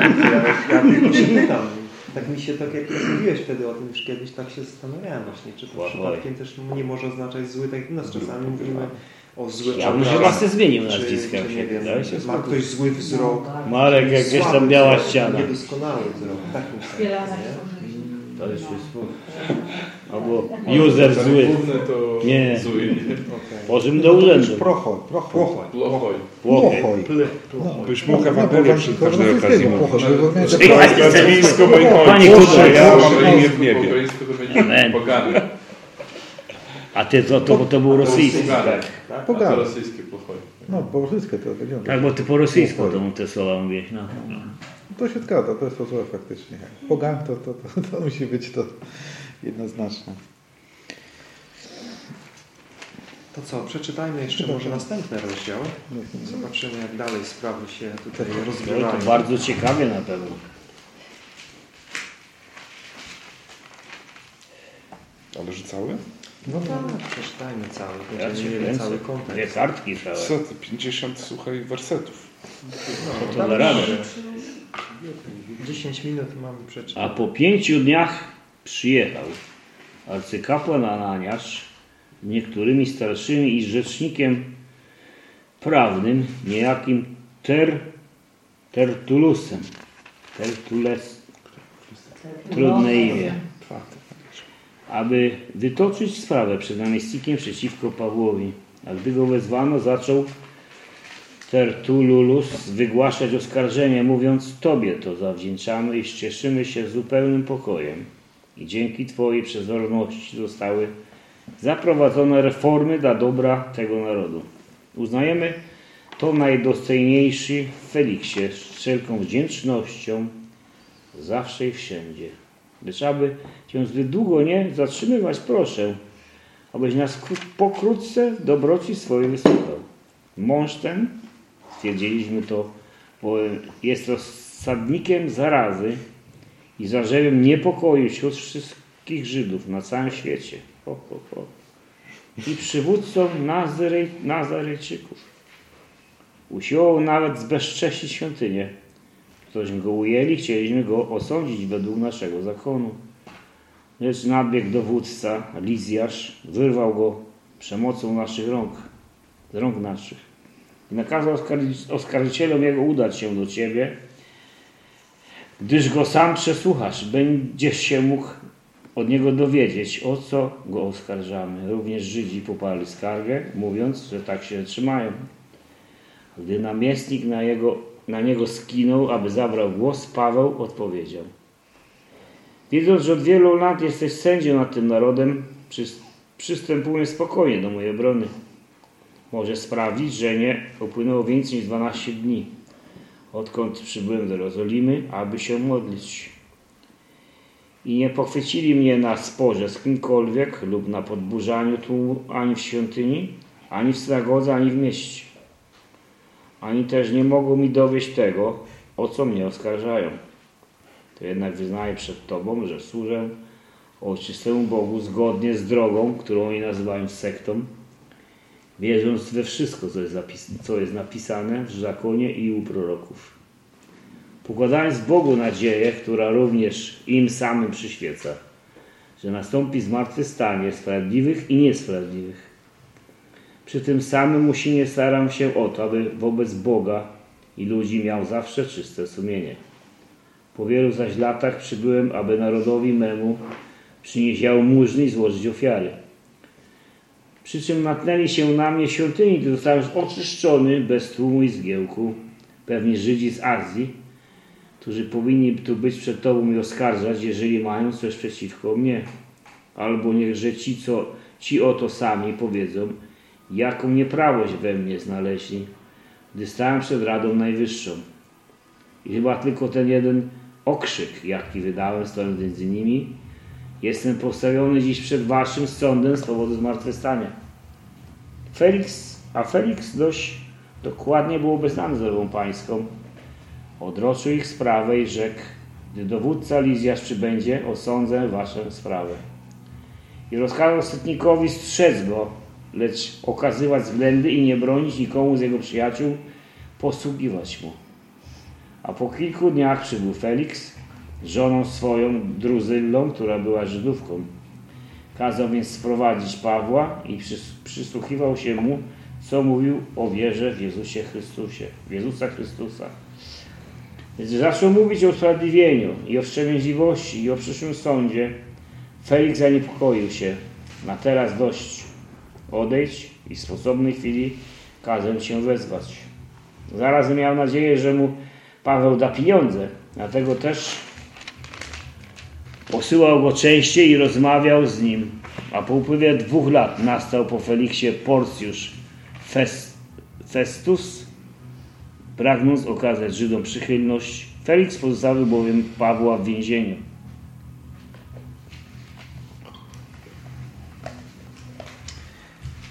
ja, ja pytam. Tak mi się, tak jak mówiłeś wtedy o tym już kiedyś, tak się zastanawiałem właśnie, czy to przypadkiem też nie może oznaczać zły, tak jak u nas czasami mówimy o złym Ja bym chyba sobie zmienił czy, nazwisko. czy nie wiem, Dałeś się ma ktoś zły wzrok, Marek, jak gdzieś tam biała ściana. Niedoskonały wzrok, tak myślę. To jest. Albo user zły. Główne to Nie. zły. Okej. Pożym do urzędu. Prochoj, prochoj. Plochoj. Płochy. Płochoj. Pl- Byś mógł Ewangelię przy każdej okazji Panie kurczę, Ja mam imię w niebie. pogany. A ty to, to, to był rosyjski. Pogany. tak? A to Pogadam. rosyjskie plochoj. No, po rosyjsku to będzie. Tak, bo ty po rosyjsku to mu te słowa mówisz. No. To się zgadza, to jest to złe faktycznie. Pogan to, to, to, to musi być to jednoznaczne. To co, przeczytajmy jeszcze może następny rozdział. Zobaczymy jak dalej sprawy się tutaj No, rozgrywają. to bardzo ciekawie na pewno. Ale że cały? No tak, przeczytajmy cały, Ja będziemy cię mieli cały Dwie kontekst. kartki całe. Co ty, 50, słuchaj, wersetów. To to radę. 10 minut mamy przeczytać. A po pięciu dniach przyjechał arcykapłan Ananiasz z niektórymi starszymi i rzecznikiem prawnym, niejakim Ter, Tertulusem. Tertules, trudne imię. Aby wytoczyć sprawę przed namiestnikiem przeciwko Pawłowi. A gdy go wezwano, zaczął Tertululus wygłaszać oskarżenie, mówiąc Tobie to zawdzięczamy i cieszymy się zupełnym pokojem. I dzięki Twojej przezorności zostały zaprowadzone reformy dla dobra tego narodu. Uznajemy to najdostojniejszy Feliksie z wszelką wdzięcznością zawsze i wszędzie. Lecz aby Cię zbyt długo nie zatrzymywać, proszę, abyś nas kró- pokrótce dobroci swojej wysłuchał. Mąż ten, stwierdziliśmy to, bo jest rozsadnikiem zarazy i zarzewiem niepokoju wśród wszystkich Żydów na całym świecie. Ho. I przywódcą Nazarej, Nazarejczyków. Usiłował nawet zbezcześcić świątynię. Ktośmy go ujęli, chcieliśmy go osądzić według naszego zakonu. Lecz nabiegł dowódca, Lizjasz, wyrwał go przemocą naszych rąk, z rąk naszych. I nakazał oskarży- oskarżycielom jego udać się do ciebie, gdyż go sam przesłuchasz, będziesz się mógł od niego dowiedzieć, o co go oskarżamy. Również Żydzi poparli skargę, mówiąc, że tak się trzymają. Gdy namiestnik na, jego, na niego skinął, aby zabrał głos, Paweł odpowiedział. Wiedząc, że od wielu lat jesteś sędzią nad tym narodem, przys- przystępuję spokojnie do mojej obrony. Może sprawić, że nie upłynęło więcej niż 12 dni, odkąd przybyłem do Jerozolimy, aby się modlić. I nie pochwycili mnie na sporze z kimkolwiek lub na podburzaniu tłumu ani w świątyni, ani w synagodze, ani w mieście. Ani też nie mogą mi dowieść tego, o co mnie oskarżają. To jednak wyznaję przed Tobą, że służę ojczystemu Bogu zgodnie z drogą, którą oni nazywają sektą, wierząc we wszystko, co jest, co jest napisane w zakonie i u proroków. Pokładając Bogu nadzieję, która również im samym przyświeca, że nastąpi zmartwychwstanie sprawiedliwych i niesprawiedliwych. Przy tym samym usilnie staram się o to, aby wobec Boga i ludzi miał zawsze czyste sumienie. Po wielu zaś latach przybyłem, aby narodowi memu przynieść jałmużny i złożyć ofiary. Przy czym natknęli się na mnie świątyni, gdy zostałem oczyszczony bez tłumu i zgiełku. Pewnie Żydzi z Azji, którzy powinni tu być przed Tobą i oskarżać, jeżeli mają coś przeciwko mnie. Albo niechże ci, co, ci oto sami powiedzą, jaką nieprawość we mnie znaleźli, gdy stałem przed Radą Najwyższą. I chyba tylko ten jeden okrzyk, jaki wydałem, stojąc między nimi, jestem postawiony dziś przed waszym sądem z powodu zmartwychwstania. Felix, a Felix dość dokładnie był obeznany z drogą pańską. Odroczył ich sprawę i rzekł, gdy dowódca Lizjasz przybędzie, osądzę waszą sprawę. I rozkazał setnikowi strzec go, lecz okazywać względy i nie bronić nikomu z jego przyjaciół, posługiwać mu. A po kilku dniach przybył Felix żoną swoją Druzyllą, która była Żydówką. Kazał więc sprowadzić Pawła i przys- przysłuchiwał się mu, co mówił o wierze w Jezusie Chrystusie, w Jezusa Chrystusa. Zaczął mówić o usprawiedliwieniu i o wstrzemięźliwości i o przyszłym sądzie. Felix zaniepokoił się. Na teraz dość. Odejdź i w sposobnej chwili kazę cię wezwać. Zaraz miał nadzieję, że mu Paweł da pieniądze, dlatego też posyłał go częściej i rozmawiał z nim. A po upływie dwóch lat nastał po Feliksie Porcjusz Fest, Festus, pragnąc okazać Żydom przychylność. Felix pozostawił bowiem Pawła w więzieniu.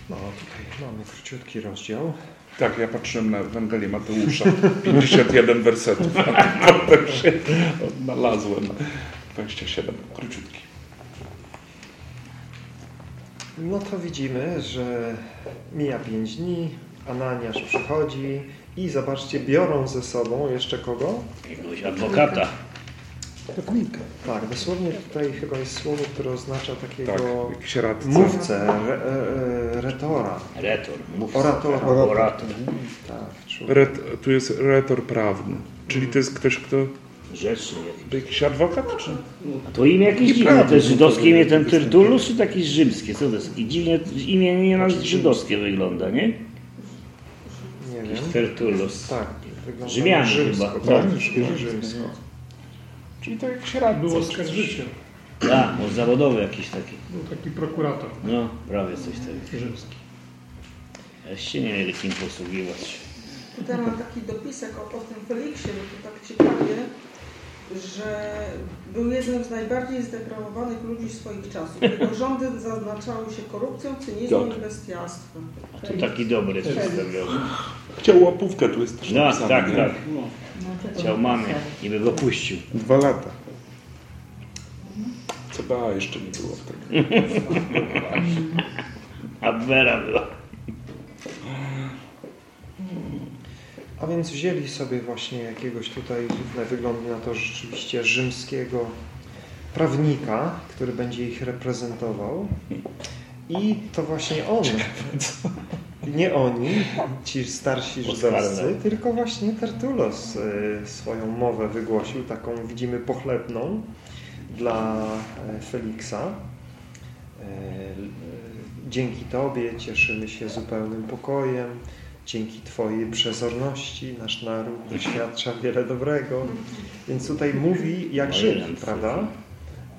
No, tutaj mamy króciutki rozdział. Tak, ja patrzyłem na Ewangelię Mateusza, 51 wersetów, a potem się odnalazłem. 27, króciutki. No to widzimy, że mija pięć dni, Ananiasz przychodzi i zobaczcie, biorą ze sobą jeszcze kogo? Jakiegoś adwokata. Prawnika. Tak, dosłownie tutaj chyba jest słowo, które oznacza Tak, takiego jakiś radca. mówcę, re, e, retora. Retor. Mówca. Oratora. Orator. Tak, człowiek. Ret, tu jest retor prawny, czyli to jest ktoś, kto... Rzeczny jakiś. Jakiś adwokat, czy... A to imię jakieś dziwne. To jest żydowskie imię ten Tyrtulus, czy takie rzymskie? Co to jest? Takie dziwnie imię nie na żydowskie wygląda, nie? Nie Jakiś wiem. Tyrtulus. Tak, rzymsko, chyba. Tak, Tak. rzymsko. Czyli to jakiś radca. Był oskarżyciel. Tak, może zawodowy jakiś taki. Był taki prokurator No, prawie coś takiego. rzymski. Ja się nie mieli kim posługiwać. Tutaj mam taki dopisek o, o tym Feliksie, bo to tak ciekawie, że był jednym z najbardziej zdeprawowanych ludzi swoich czasów. Jego rządy zaznaczały się korupcją, cynizmem i bestialstwem. A to taki dobry przedstawiony. Chciał łapówkę, tu jest też No, napisane, tak, nie? tak. Chciał mamie i by go puścił. Dwa lata. CBA jeszcze nie było wtedy. Abwera była. A więc wzięli sobie właśnie jakiegoś tutaj, wygląda na to rzeczywiście rzymskiego prawnika, który będzie ich reprezentował. I to właśnie on, nie oni, ci starsi żydowscy, tylko właśnie Tertulos y, swoją mowę wygłosił, taką widzimy pochlebną dla e, Feliksa. E, e, Dzięki Tobie cieszymy się zupełnym pokojem. Dzięki Twojej przezorności nasz naród doświadcza wiele dobrego. Więc tutaj mówi jak No Żyd, prawda?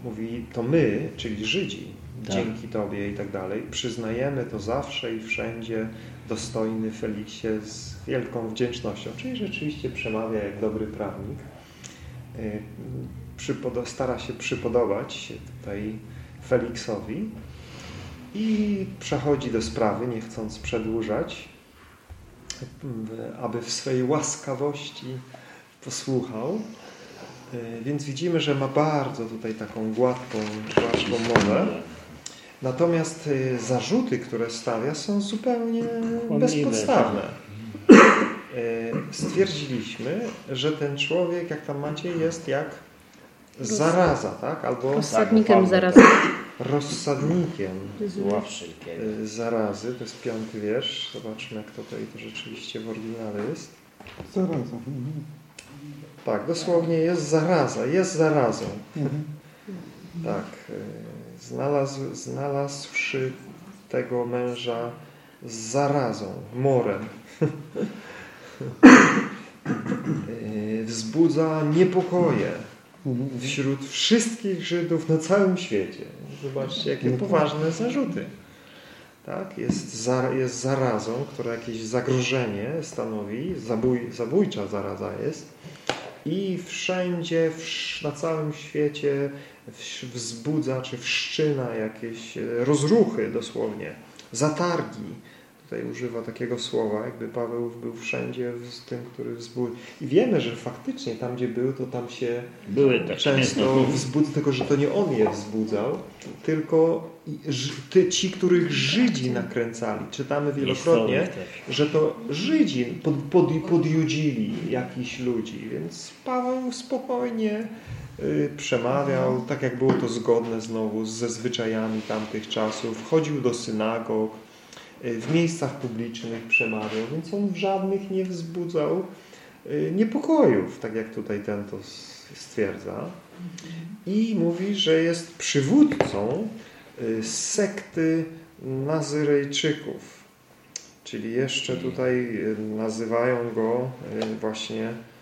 Mówi to my, czyli Żydzi, Tak. dzięki Tobie i tak dalej. Przyznajemy to zawsze i wszędzie dostojny Feliksie z wielką wdzięcznością. Czyli rzeczywiście przemawia jak dobry prawnik. Przypodo- stara się przypodobać się tutaj Feliksowi i przechodzi do sprawy, nie chcąc przedłużać, aby w swojej łaskawości posłuchał. Y, Więc widzimy, że ma bardzo tutaj taką gładką, gładką mowę. Natomiast y, zarzuty, które stawia, są zupełnie bezpodstawne. Y, Stwierdziliśmy, że ten człowiek, jak tam macie, jest jak zaraza, tak? Albo Rozsadnikiem Tak, zaraz. Rozsadnikiem Zła wszelkiego. y, zarazy. To jest piąty wiersz. Zobaczmy, jak tutaj to rzeczywiście w oryginale jest. Zarazem. Mhm. Tak, dosłownie jest zaraza, jest zarazą. Mhm. Tak. y, Znalazł, znalazłszy tego męża zarazą, morem. Y, Wzbudza niepokoje wśród wszystkich Żydów na całym świecie. Zobaczcie, jakie poważne zarzuty. Tak? Jest, za, jest zarazą, która jakieś zagrożenie stanowi, zabój, zabójcza zaraza jest i wszędzie, wsz- na całym świecie wzbudza czy wszczyna jakieś rozruchy dosłownie, zatargi. Tutaj używa takiego słowa, jakby Paweł był wszędzie z tym, który wzbudza. I wiemy, że faktycznie tam, gdzie był, to tam się Były takie. często wzbudza, tylko że to nie on je wzbudzał, tylko ty, ci, których Żydzi nakręcali. Czytamy wielokrotnie, że to Żydzi pod, pod, podjudzili jakichś ludzi, więc Paweł spokojnie y, przemawiał, tak jak było to zgodne znowu ze zwyczajami tamtych czasów, chodził do synagog, w miejscach publicznych przemawiał, więc on w żadnych nie wzbudzał y, niepokojów, tak jak tutaj ten to stwierdza. I mówi, że jest przywódcą y, sekty Nazyrejczyków. Czyli jeszcze tutaj y, nazywają go y, właśnie y,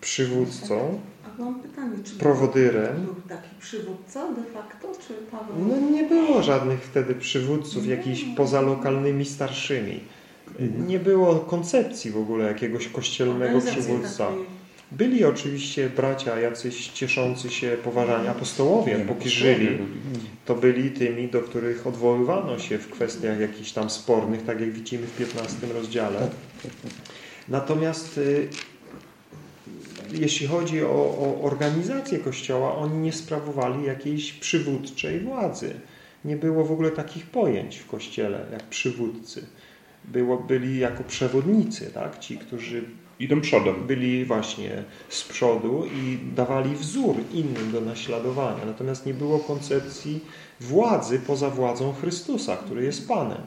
przywódcą, A mam pytanie, czy prowodyrem. był taki przywódca de facto, czy Paweł? No nie było żadnych wtedy przywódców jakichś pozalokalnymi starszymi. Y, Nie było koncepcji w ogóle jakiegoś kościelnego przywódca. Byli oczywiście bracia jacyś cieszący się poważania apostołowie, póki żyli. To byli tymi, do których odwoływano się w kwestiach jakichś tam spornych, tak jak widzimy w 15 rozdziale. Natomiast y, jeśli chodzi o, o organizację Kościoła, oni nie sprawowali jakiejś przywódczej władzy. Nie było w ogóle takich pojęć w Kościele jak przywódcy. Było, byli jako przewodnicy, tak? ci, którzy Idą przodem. byli właśnie z przodu i dawali wzór innym do naśladowania. Natomiast nie było koncepcji władzy poza władzą Chrystusa, który jest Panem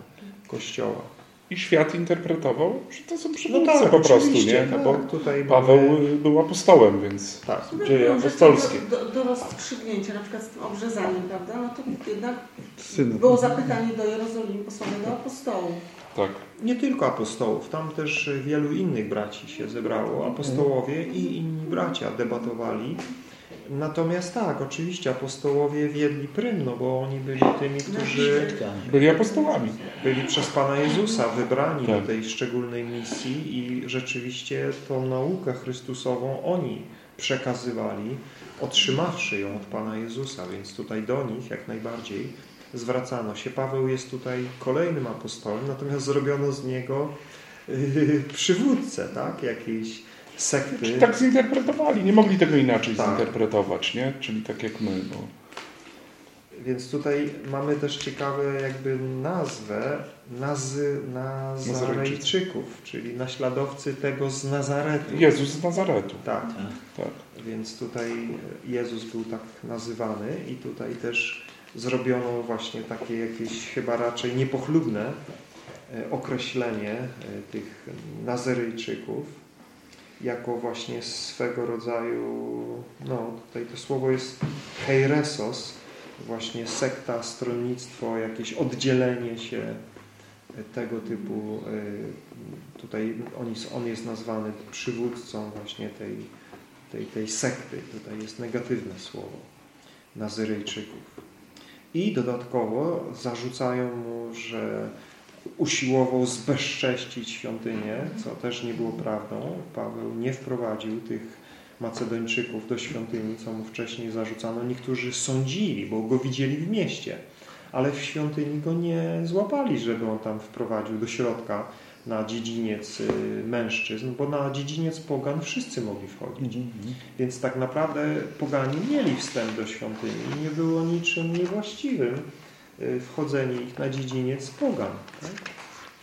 Kościoła. I świat interpretował, że to są No przywódcy tak, po prostu, nie? No bo tak, tutaj Paweł mamy- był apostołem, więc Tak. dzieje apostolskie. Do, do, rozstrzygnięcia, na przykład z tym obrzezaniem, prawda? No to jednak Syn. było zapytanie do Jerozolimy posłane do apostołów. Tak. Nie tylko apostołów, tam też wielu innych braci się zebrało. Apostołowie i inni bracia debatowali. Natomiast tak, oczywiście apostołowie wiedli prym, no bo oni byli tymi, którzy Byli apostołami. byli przez Pana Jezusa wybrani Tak. do tej szczególnej misji i rzeczywiście tą naukę Chrystusową oni przekazywali, otrzymawszy ją od Pana Jezusa, więc tutaj do nich jak najbardziej zwracano się. Paweł jest tutaj kolejnym apostołem, natomiast zrobiono z niego yy, przywódcę, tak? Jakiejś sekty. Czy tak zinterpretowali, nie mogli tego inaczej Tak. zinterpretować, nie? Czyli tak jak my. No. Więc tutaj mamy też ciekawe jakby nazwę nazy, Nazarejczyków, czyli naśladowcy tego z Nazaretu. Jezus z Nazaretu. Tak, Tak. więc tutaj Jezus był tak nazywany i tutaj też zrobiono właśnie takie jakieś chyba raczej niepochlubne e, określenie e, tych Nazaryjczyków jako właśnie swego rodzaju, no tutaj to słowo jest heiresos, właśnie sekta, stronnictwo, jakieś oddzielenie się tego typu, e, tutaj on jest, on jest nazwany przywódcą właśnie tej, tej, tej sekty. Tutaj jest negatywne słowo Nazyryjczyków. I dodatkowo zarzucają mu, że usiłował zbezcześcić świątynię, co też nie było prawdą. Paweł nie wprowadził tych Macedończyków do świątyni, co mu wcześniej zarzucano. Niektórzy sądzili, bo go widzieli w mieście, ale w świątyni go nie złapali, żeby on tam wprowadził do środka na dziedziniec y, mężczyzn, bo na dziedziniec pogan wszyscy mogli wchodzić. Więc tak naprawdę pogani mieli wstęp do świątyni. Nie było niczym niewłaściwym wchodzenie ich na dziedziniec pogan. Tak?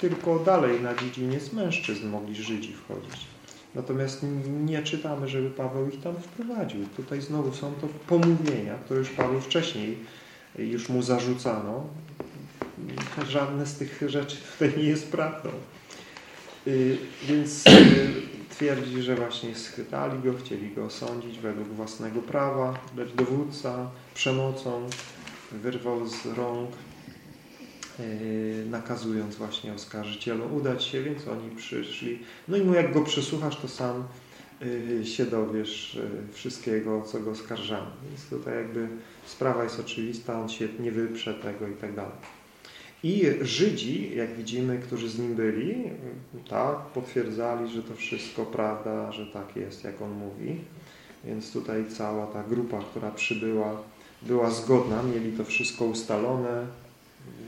Tylko dalej na dziedziniec mężczyzn mogli Żydzi wchodzić. Natomiast nie czytamy, żeby Paweł ich tam wprowadził. Tutaj znowu są to pomówienia, które już Paweł wcześniej y, już mu zarzucano. Żadne z tych rzeczy tutaj nie jest prawdą. Y, Więc y, twierdzi, że właśnie schwytali go, chcieli go osądzić według własnego prawa, lecz dowódca przemocą wyrwał z rąk yy, nakazując właśnie oskarżycielom udać się, więc oni przyszli. No i mu jak go przesłuchasz, to sam yy, się dowiesz yy, wszystkiego, co go oskarżamy. Więc tutaj jakby sprawa jest oczywista, on się nie wyprze tego i tak dalej. I Żydzi, jak widzimy, którzy z nim byli, tak, potwierdzali, że to wszystko prawda, że tak jest, jak on mówi. Więc tutaj cała ta grupa, która przybyła, była zgodna, mieli to wszystko ustalone,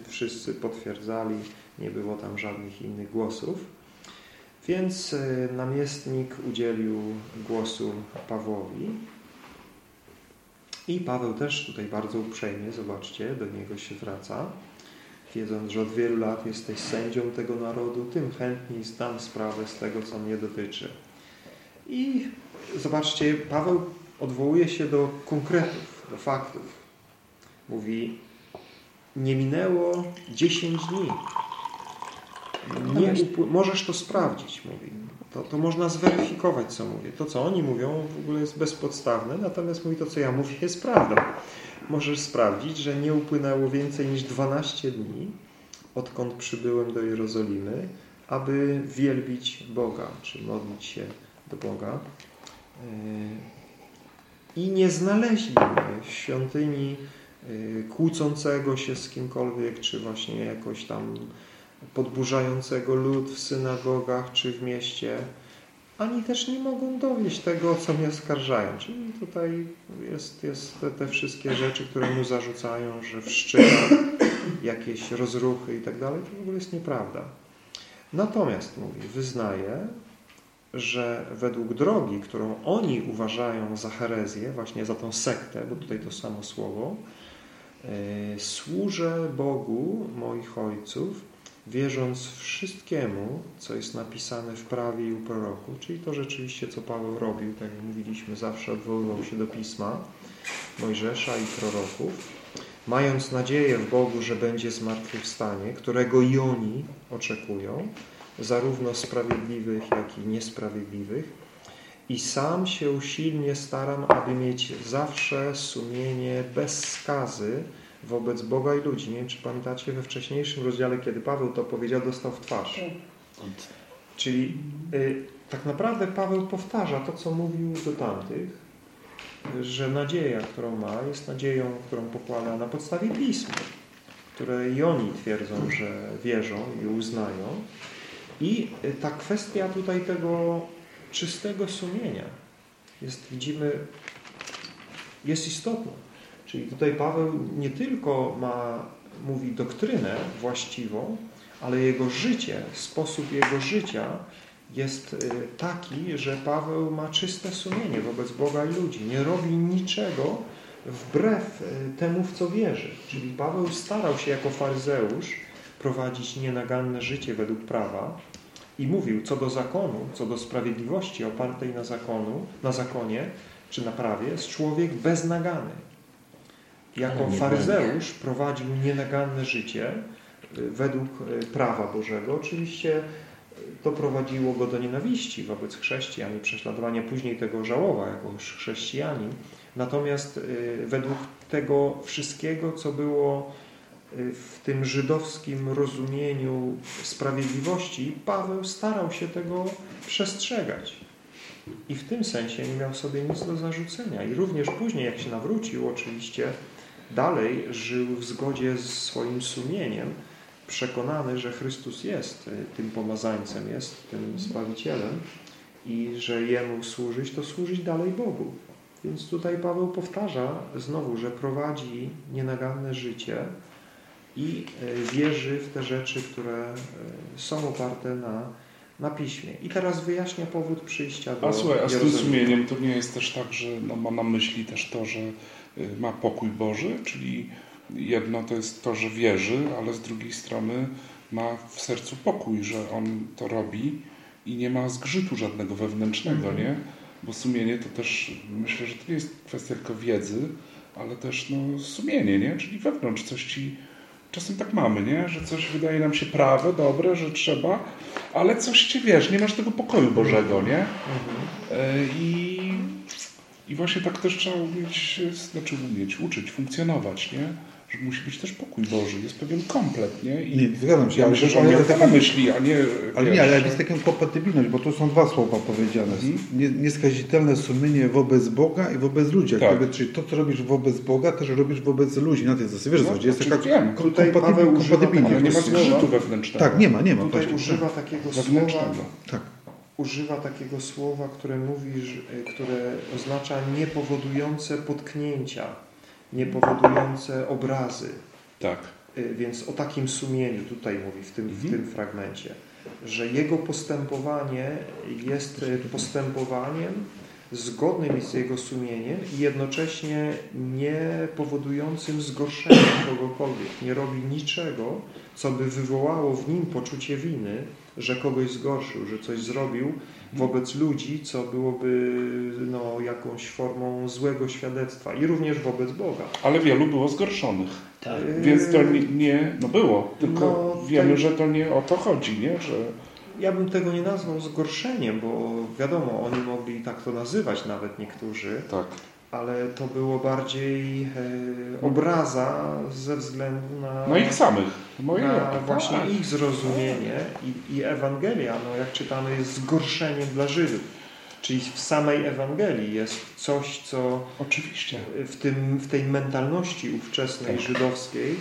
wszyscy potwierdzali, nie było tam żadnych innych głosów. Więc e, namiestnik udzielił głosu Pawłowi. I Paweł też tutaj bardzo uprzejmie, zobaczcie, do niego się wraca wiedząc, że od wielu lat jesteś sędzią tego narodu, tym chętniej zdam sprawę z tego, co mnie dotyczy. I zobaczcie, Paweł odwołuje się do konkretów, do faktów. Mówi, nie minęło 10 dni. Nie możesz to sprawdzić, mówi. To, to można zweryfikować, co mówię. To, co oni mówią, w ogóle jest bezpodstawne, natomiast mówi to, co ja mówię, jest prawdą możesz sprawdzić, że nie upłynęło więcej niż 12 dni, odkąd przybyłem do Jerozolimy, aby wielbić Boga, czy modlić się do Boga. I nie znaleźli w świątyni yy, kłócącego się z kimkolwiek, czy właśnie jakoś tam podburzającego lud w synagogach, czy w mieście, ani też nie mogą dowieść tego, co mnie oskarżają. Czyli tutaj jest, jest te, te wszystkie rzeczy, które mu zarzucają, że wszczyna jakieś rozruchy i tak dalej, to w ogóle jest nieprawda. Natomiast, mówi, wyznaje, że według drogi, którą oni uważają za herezję, właśnie za tą sektę, bo tutaj to samo słowo, yy, służę Bogu moich ojców, wierząc wszystkiemu, co jest napisane w prawie i u proroku, czyli to rzeczywiście, co Paweł robił, tak jak mówiliśmy, zawsze odwoływał się do Pisma Mojżesza i proroków, mając nadzieję w Bogu, że będzie zmartwychwstanie, którego i oni oczekują, zarówno sprawiedliwych, jak i niesprawiedliwych, i sam się usilnie staram, aby mieć zawsze sumienie bez skazy, wobec Boga i ludzi. Nie wiem, czy pamiętacie we wcześniejszym rozdziale, kiedy Paweł to powiedział, dostał w twarz. Czyli y, tak naprawdę Paweł powtarza to, co mówił do tamtych, że nadzieja, którą ma, jest nadzieją, którą pokłada na podstawie Pisma, które i oni twierdzą, że wierzą i uznają. I y, ta kwestia tutaj tego czystego sumienia jest, widzimy, jest istotna. Czyli tutaj Paweł nie tylko ma, mówi doktrynę właściwą, ale jego życie, sposób jego życia jest y, taki, że Paweł ma czyste sumienie wobec Boga i ludzi. Nie robi niczego wbrew y, temu, w co wierzy. Czyli Paweł starał się jako faryzeusz prowadzić nienaganne życie według prawa i mówił co do zakonu, co do sprawiedliwości opartej na zakonu, na zakonie czy na prawie, jest człowiek beznagany jako faryzeusz prowadził nienaganne życie y, według y, prawa Bożego. Oczywiście y, to prowadziło go do nienawiści wobec chrześcijan i prześladowania później tego żałowa jako chrześcijanin. Natomiast według tego wszystkiego, co było w tym żydowskim rozumieniu sprawiedliwości, Paweł starał się tego przestrzegać. I w tym sensie nie miał sobie nic do zarzucenia. I również później, jak się nawrócił, oczywiście dalej żył w zgodzie z swoim sumieniem, przekonany, że Chrystus jest y, tym pomazańcem, jest tym Zbawicielem i że Jemu służyć, to służyć dalej Bogu. Więc tutaj Paweł powtarza znowu, że prowadzi nienaganne życie i y, wierzy w te rzeczy, które y, są oparte na, na Piśmie. I teraz wyjaśnia powód przyjścia do A słuchaj, a z tym sumieniem to nie jest też tak, że no, ma na myśli też to, że Y, ma pokój Boży, czyli jedno to jest to, że wierzy, ale z drugiej strony ma w sercu pokój, że on to robi i nie ma zgrzytu żadnego wewnętrznego, nie? Bo sumienie to też, myślę, że to nie jest kwestia tylko wiedzy, ale też no, sumienie, nie? Czyli wewnątrz coś ci czasem tak mamy, nie? Że coś wydaje nam się prawe, dobre, że trzeba, ale coś ci wiesz, nie masz tego pokoju Bożego, nie? Y, I i właśnie tak też trzeba umieć, znaczy umieć, uczyć, funkcjonować, nie? Że musi być też pokój Boży. Jest pewien komplet, nie? I Nie, zgadzam się, ja myślę, że on miał na myśli, a nie... Ale nie, ale jest taka kompatybilność, bo tu są dwa słowa powiedziane. Nie, nieskazitelne sumienie wobec Boga i wobec ludzi. Tak. gdyby, czyli to, co robisz wobec Boga, też robisz wobec ludzi. Na tej zasadzie, wiesz, No, jest taka oczywiście wiem. Tutaj Paweł używa nie ma zgrzytu wewnętrznego. Tak, nie ma, nie ma. Tutaj właśnie. używa takiego słowa. Tak. używa takiego słowa, które mówi, że- które oznacza niepowodujące potknięcia, niepowodujące obrazy. Tak. Y, Więc o takim sumieniu tutaj mówi w tym, w tym fragmencie, że jego postępowanie jest y, postępowaniem zgodnym z jego sumieniem i jednocześnie nie powodującym zgorszenia kogokolwiek. Nie robi niczego, co by wywołało w nim poczucie winy, że kogoś zgorszył, że coś zrobił wobec ludzi, co byłoby no, jakąś formą złego świadectwa i również wobec Boga. Ale wielu było zgorszonych. Tak. Więc to nie, nie no było, tylko No, wiemy, tak. że to nie o to chodzi, nie? Że Ja bym tego nie nazwał zgorszeniem, bo wiadomo, oni mogli tak to nazywać nawet niektórzy, tak. Ale to było bardziej e, obraza ze względu na, No ich samych. Moje na tak. właśnie ich zrozumienie i, i Ewangelia, no jak czytamy, jest zgorszeniem dla Żydów. Czyli w samej Ewangelii jest coś, co Oczywiście. w, tym, w tej mentalności ówczesnej Tak. żydowskiej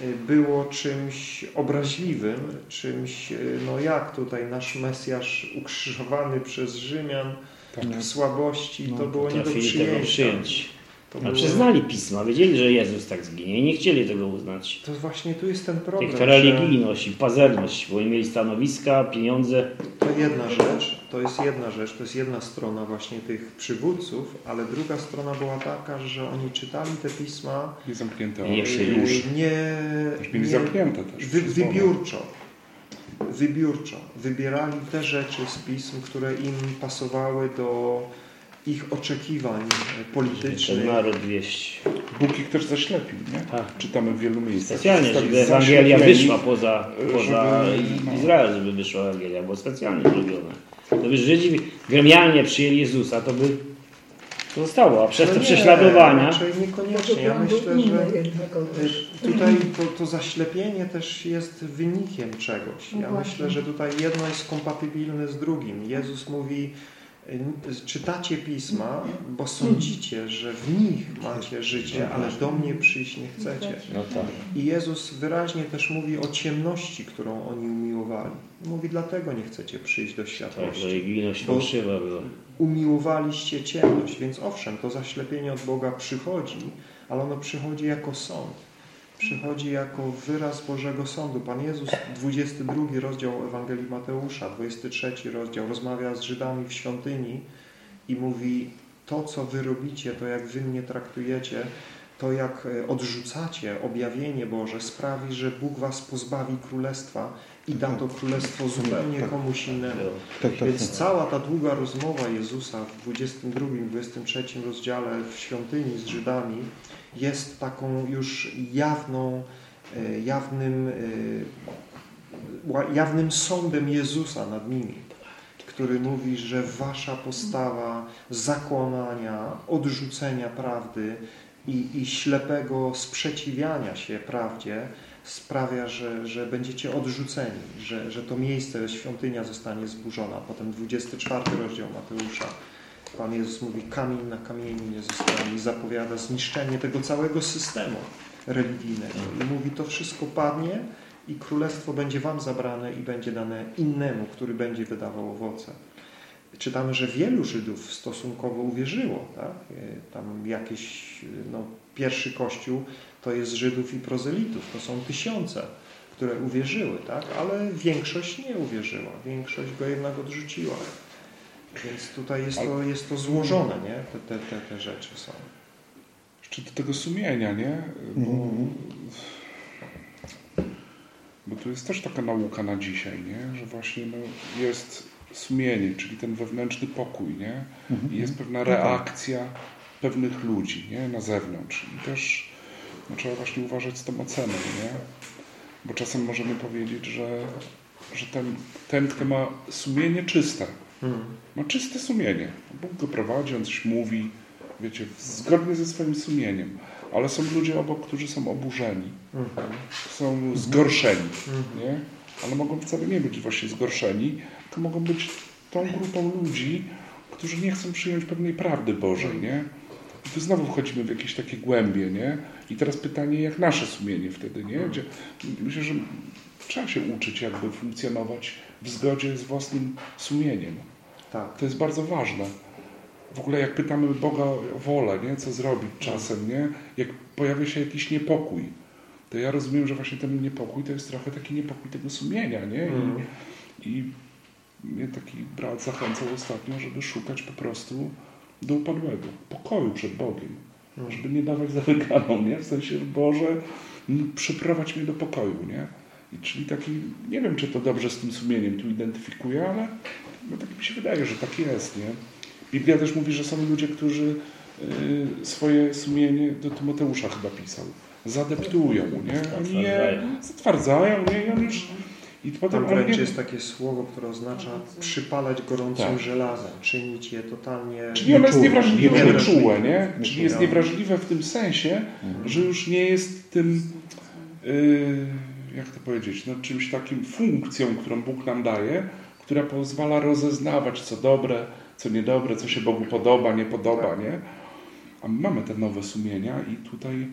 y, było czymś obraźliwym, czymś, y, no jak tutaj nasz Mesjasz ukrzyżowany przez Rzymian Tak. w słabości, to było nie do przyjęcia. przyjąć. To, A było, przyznali pisma, wiedzieli, że Jezus tak zginie i nie chcieli tego uznać. to właśnie tu jest ten problem, Jak że to religijność i pazerność, bo oni mieli stanowiska, pieniądze. to jedna rzecz, to jest jedna rzecz, to jest jedna strona właśnie tych przywódców, ale druga strona była taka, że oni czytali te pisma Nie zamknięte Nie nie, Też mieli nie zamknięte też. Wy, wybiórczo. Wybiórczo. Wybierali te rzeczy z pism, które im pasowały do ich oczekiwań e, Ten politycznych. naród wieść. Bóg ich też zaślepił, nie? Tak. Czytamy w wielu miejscach. Specjalnie, żeby Ewangelia wyszła poza, poza żeby. Izrael, żeby wyszła Ewangelia, bo specjalnie zrobione. Gdyby Żydzi gremialnie przyjęli Jezusa, to by zostało, a przez No te nie, prześladowania Raczej niekoniecznie. Ja myślę, że e, tutaj to, to zaślepienie też jest wynikiem czegoś. No Ja właśnie. myślę, że tutaj jedno jest kompatybilne z drugim. Jezus mówi, czytacie pisma, bo sądzicie, że w nich macie życie, ale do mnie przyjść nie chcecie. No tak. I Jezus wyraźnie też mówi o ciemności, którą oni umiłowali. Mówi, dlatego nie chcecie przyjść do Tak, światłości. religijność Bo-. Umiłowaliście ciemność, więc owszem, to zaślepienie od Boga przychodzi, ale ono przychodzi jako sąd. Przychodzi jako wyraz Bożego Sądu. Pan Jezus, 22 rozdział Ewangelii Mateusza, 23 rozdział, rozmawia z Żydami w świątyni i mówi, to co wy robicie, to jak wy mnie traktujecie, to jak e, odrzucacie objawienie Boże sprawi, że Bóg was pozbawi królestwa i da to królestwo zupełnie komuś innemu. Tak, tak, Więc tak. cała ta długa rozmowa Jezusa w 22-23 rozdziale w świątyni z Żydami jest taką już jawną, e, jawnym, e, jawnym sądem Jezusa nad nimi, który mówi, że wasza postawa zakłamania, odrzucenia prawdy i, i ślepego sprzeciwiania się prawdzie sprawia, że, że będziecie odrzuceni, że, że to miejsce, świątynia zostanie zburzona. Potem 24 rozdział Mateusza. Pan Jezus mówi, kamień na kamieniu nie zostanie i zapowiada zniszczenie tego całego systemu religijnego. I mówi, to wszystko padnie i królestwo będzie wam zabrane i będzie dane innemu, który będzie wydawał owoce. Czytamy, że wielu Żydów stosunkowo uwierzyło. Tak? E, Tam jakieś, no, pierwszy kościół to jest Żydów i prozelitów. To są tysiące, które uwierzyły, tak? ale większość nie uwierzyła. Większość go jednak odrzuciła. Więc tutaj jest to, jest to złożone, nie? Te, te, te, te rzeczy są. Jeszcze do tego sumienia, nie? Bo, Mhm. bo tu jest też taka nauka na dzisiaj, nie? Że właśnie no, jest sumienie, czyli ten wewnętrzny pokój, nie? I jest pewna reakcja pewnych ludzi, nie? Na zewnątrz. I też no, trzeba właśnie uważać z tą oceną, nie? Bo czasem możemy powiedzieć, że, że ten, ten, kto ma sumienie czyste, Hmm. ma czyste sumienie. Bóg go prowadzi, on coś mówi, wiecie, zgodnie ze swoim sumieniem. ale są ludzie obok, którzy są oburzeni, Mhm. są zgorszeni, nie? Ale mogą wcale nie być właśnie zgorszeni, to mogą być tą grupą ludzi, którzy nie chcą przyjąć pewnej prawdy Bożej, nie? I tu znowu wchodzimy w jakieś takie głębie, nie? I teraz pytanie, jak nasze sumienie wtedy, nie? Gdzie, myślę, że trzeba się uczyć jakby funkcjonować w zgodzie z własnym sumieniem. Tak. To jest bardzo ważne. W ogóle jak pytamy Boga o wolę, nie? co zrobić czasem, nie? jak pojawia się jakiś niepokój, to ja rozumiem, że właśnie ten niepokój to jest trochę taki niepokój tego sumienia. Nie? Mhm. I, I mnie taki brat zachęcał ostatnio, żeby szukać po prostu do upadłego, pokoju przed Bogiem. Żeby nie dawać za wygraną, nie? W sensie, że Boże, przyprowadź mnie do pokoju, nie? I czyli taki, nie wiem, czy to dobrze z tym sumieniem tu identyfikuję, ale no tak mi się wydaje, że tak jest, nie? Biblia też mówi, że są ludzie, którzy y, swoje sumienie do Tymoteusza chyba pisał. Zadeptują, nie? Oni je zatwardzają, nie? I on już... I potem Tam wręcz nie, jest takie słowo, które oznacza przypalać gorącym Tak. żelazem, czynić je totalnie Czyli ono jest niewrażliwe, niewrażliwe. nieczułe, nie? Czyli jest niewrażliwe w tym sensie, że już nie jest tym, yy, jak to powiedzieć, no, czymś takim funkcją, którą Bóg nam daje, która pozwala rozeznawać, co dobre, co niedobre, co się Bogu podoba, nie podoba, nie? A my mamy te nowe sumienia i tutaj,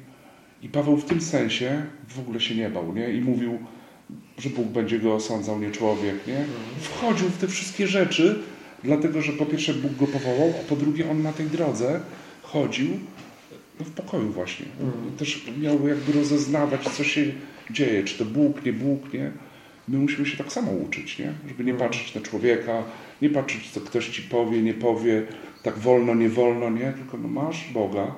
i Paweł w tym sensie w ogóle się nie bał, nie? I mówił, że Bóg będzie go osądzał, nie człowiek, nie? Wchodził w te wszystkie rzeczy, dlatego że po pierwsze Bóg go powołał, a po drugie on na tej drodze chodził no, w pokoju właśnie. Też miał jakby rozeznawać, co się dzieje, czy to Bóg, nie Bóg, nie? My musimy się tak samo uczyć, nie? Żeby nie patrzeć na człowieka, nie patrzeć, co ktoś ci powie, nie powie, tak wolno, nie wolno, nie? Tylko no, masz Boga,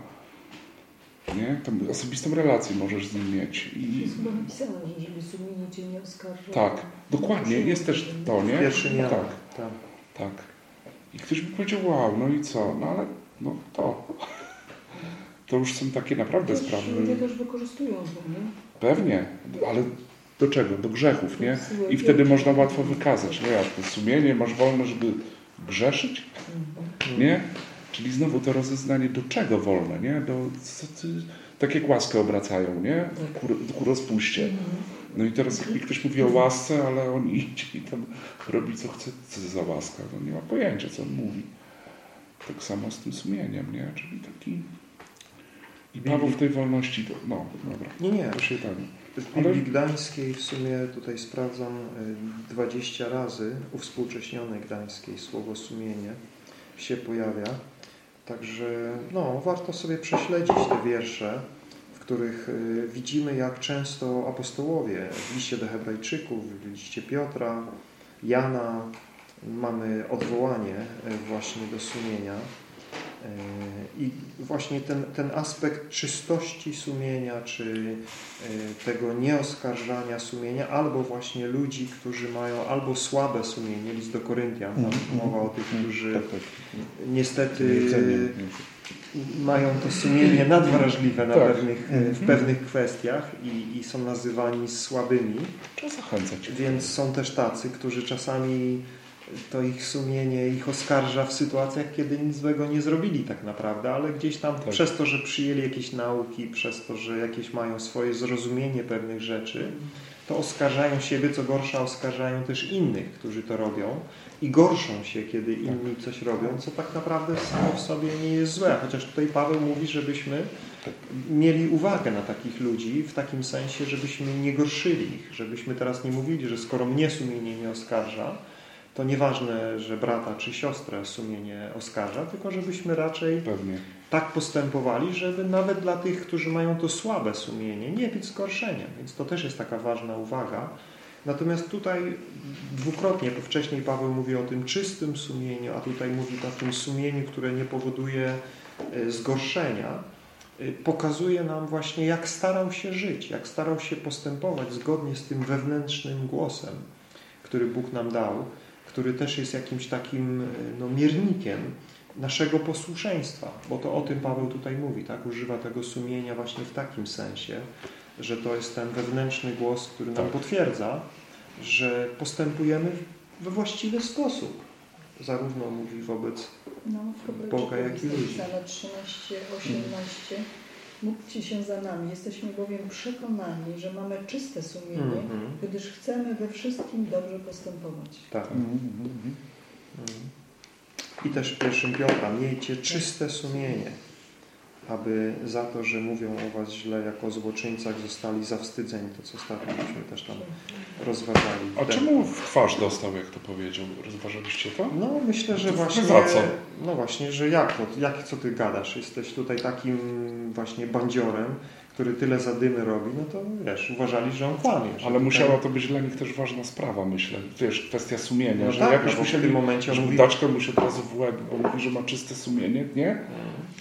nie? Tam osobistą relację możesz z nim mieć. I, Jest chyba napisane, że żeby sumienie cię nie oskarżało. tak, dokładnie, jest też to, nie? Pierwszy nie. Tak, tak. tak. I ktoś by powiedział, wow, no i co? No ale, no to. To już są takie naprawdę Też sprawy. Ludzie też wykorzystują to, nie? Pewnie, ale do czego? Do grzechów, nie? I wtedy można łatwo wykazać, no jak to sumienie, masz wolne, żeby grzeszyć, nie? Czyli znowu to rozeznanie, do czego wolne, nie? Do, co ty, tak jak łaskę obracają, nie? Ku, ku rozpuście. No i teraz jak mi ktoś mówi o łasce, ale on idzie i tam robi co chce, co za łaska, no nie ma pojęcia, co on mówi. Tak samo z tym sumieniem, nie? Czyli taki... I Paweł w tej wolności, to, no, dobra. Nie, nie. To się tam... W Ale- Biblii Gdańskiej w sumie tutaj sprawdzam y, 20 razy uwspółcześnionej gdańskiej słowo sumienie się pojawia. Także no, warto sobie prześledzić te wiersze, w których y, widzimy jak często apostołowie w liście do hebrajczyków, w liście Piotra, Jana mamy odwołanie y, właśnie do sumienia. I właśnie ten, ten aspekt czystości sumienia, czy e, tego nieoskarżania sumienia, albo właśnie ludzi, którzy mają albo słabe sumienie, list do Koryntian, tam mowa o tych, którzy Tak, tak. niestety Jedzenie. mają to sumienie nadwrażliwe na Tak. pewnych, e, w pewnych kwestiach i, i są nazywani słabymi. Trzeba zachęcać. Więc są też tacy, którzy czasami to ich sumienie ich oskarża w sytuacjach, kiedy nic złego nie zrobili tak naprawdę, ale gdzieś tam Tak. przez to, że przyjęli jakieś nauki, przez to, że jakieś mają swoje zrozumienie pewnych rzeczy, to oskarżają siebie, co gorsza oskarżają też innych, którzy to robią i gorszą się, kiedy inni coś robią, co tak naprawdę samo w sobie nie jest złe. Chociaż tutaj Paweł mówi, żebyśmy mieli uwagę na takich ludzi w takim sensie, żebyśmy nie gorszyli ich, żebyśmy teraz nie mówili, że skoro mnie sumienie nie oskarża, to nieważne, że brata czy siostrę sumienie oskarża, tylko żebyśmy raczej Pewnie. tak postępowali, żeby nawet dla tych, którzy mają to słabe sumienie, nie być zgorszeniem. Więc to też jest taka ważna uwaga. Natomiast tutaj dwukrotnie, bo wcześniej Paweł mówi o tym czystym sumieniu, a tutaj mówi o tym sumieniu, które nie powoduje e, zgorszenia. E, Pokazuje nam właśnie, jak starał się żyć, jak starał się postępować zgodnie z tym wewnętrznym głosem, który Bóg nam dał, który też jest jakimś takim e, no, miernikiem naszego posłuszeństwa, bo to o tym Paweł tutaj mówi, tak? Używa tego sumienia właśnie w takim sensie, że to jest ten wewnętrzny głos, który nam Tak. potwierdza, że postępujemy we właściwy sposób. Zarówno mówi wobec No, Boga, jak i ludzi. jest napisane 13, 18. Módlcie się za nami. Jesteśmy bowiem przekonani, że mamy czyste sumienie, Mhm. gdyż chcemy we wszystkim dobrze postępować. Tak. Mhm, mhm. I też w pierwszym Piotra, miejcie czyste sumienie, aby za to, że mówią o was źle jako o złoczyńcach, zostali zawstydzeni. To, co ostatnio myśmy też tam rozważali. A czemu w twarz dostał, jak to powiedział? Rozważaliście to? No myślę, że właśnie... co? No właśnie, że jak to? Jak, co ty gadasz? Jesteś tutaj takim właśnie bandziorem, który tyle zadymy robi, no to wiesz, uważali, że on kłamie. że Ale tutaj- musiała to być dla nich też ważna sprawa, myślę. Wiesz, kwestia sumienia, No że tak, jak no bo w musieli, tym momencie on żeby mówi- dać komuś od razu w łeb, bo mówi, że ma czyste sumienie, nie?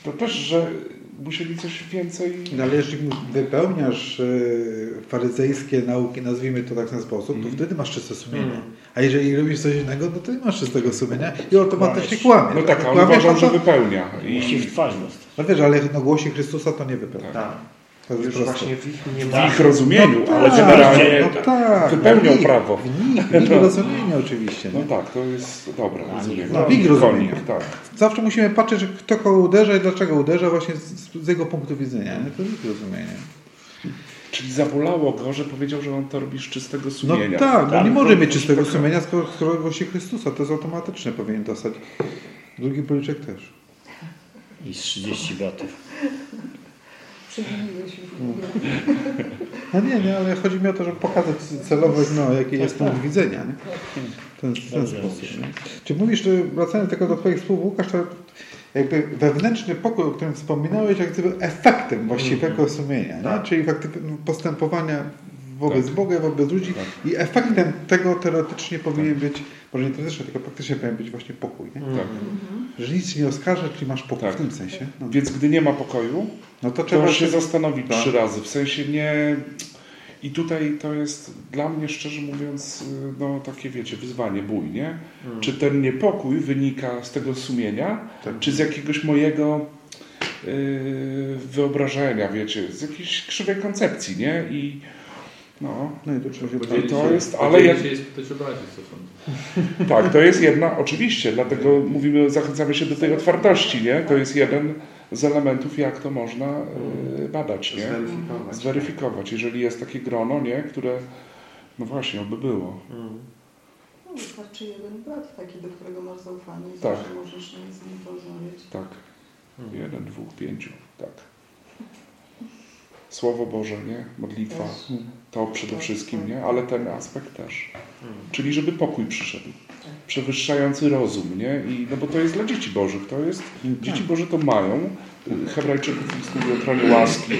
To też, że musieli coś więcej... No ale jeżeli wypełniasz e, faryzejskie nauki, nazwijmy to tak w ten sposób, Mhm. to wtedy masz czyste sumienie. Mhm. A jeżeli robisz coś innego, no to nie masz czystego sumienia i automatycznie Kłamiesz. No tak, a on uważał, no że to- wypełnia. Jeśli w I twarz. No wiesz, ale na głosie Chrystusa to nie wypełnia. Tak. Już proste. właśnie w ich nie w ma... ich rozumieniu, No ale tak, generalnie no tak, wypełniał w ich- prawo. W nich, w ich rozumieniu oczywiście. No nie? tak, to jest dobre rozumienie. No, w ich rozumieniu. Tak. Zawsze musimy patrzeć, kto kogo uderza i dlaczego uderza właśnie z, z jego punktu widzenia. Nie? To jest ich rozumienie. Czyli zabolało go, że powiedział, że on to robi z czystego No sumienia. tak, bo Tak, nie to- może mieć czystego to- sumienia, skoro, skoro głosi Chrystusa. To jest automatyczne, powinien dostać. Drugi policzek też. I z 30 batów. Już. No nie, nie, ale chodzi mi o to, żeby pokazać celowo, no, jaki jest tak. punkt widzenia. Nie? W ten, w ten sposób. Nie? Czy mówisz, że wracając tylko do Twoich słów, Łukasz, to jakby wewnętrzny pokój, o którym wspominałeś, jak gdyby efektem właściwego sumienia, nie? Tak. czyli efektem postępowania wobec Tak. Boga, wobec ludzi Tak. i efektem tego teoretycznie powinien być, może nie teoretycznie, tylko praktycznie powinien być właśnie pokój. Nie? Mhm. Tak. Że nic nie oskarża, czyli masz pokój Tak. w tym sensie. No, Więc gdy nie ma pokoju, no to trzeba trzeba się zastanowić Tak. trzy razy. W sensie nie... I tutaj to jest dla mnie, szczerze mówiąc, no takie wiecie, wyzwanie, bój, nie? Mm. Czy ten niepokój wynika z tego sumienia, Tak. czy z jakiegoś mojego yy, wyobrażenia, wiecie, z jakiejś krzywej koncepcji, nie? I no, No i tu trzeba się Podzielić to się- jest- ale jak- się o bardziej, co tak, to jest jedna, oczywiście, dlatego mówimy, zachęcamy się do tej otwartości, nie? To jest jeden z elementów, jak to można yy, badać, nie? Zweryfikować. Zweryfikować, jeżeli jest takie grono, nie? Które, no właśnie, oby było. Mm. No, wystarczy jeden brat taki, do którego masz zaufanie i Tak. zawsze możesz z nim porozmawiać. Tak. Mm. Jeden, dwóch, pięciu, tak. Słowo Boże, nie? Modlitwa, to przede wszystkim, nie? Ale ten aspekt też. Mm. Czyli żeby pokój przyszedł. Przewyższający rozum, nie? I, no bo to jest dla dzieci Bożych, to jest, dzieci Boże to mają. Hebrajczyków list mówi o tronie łaski,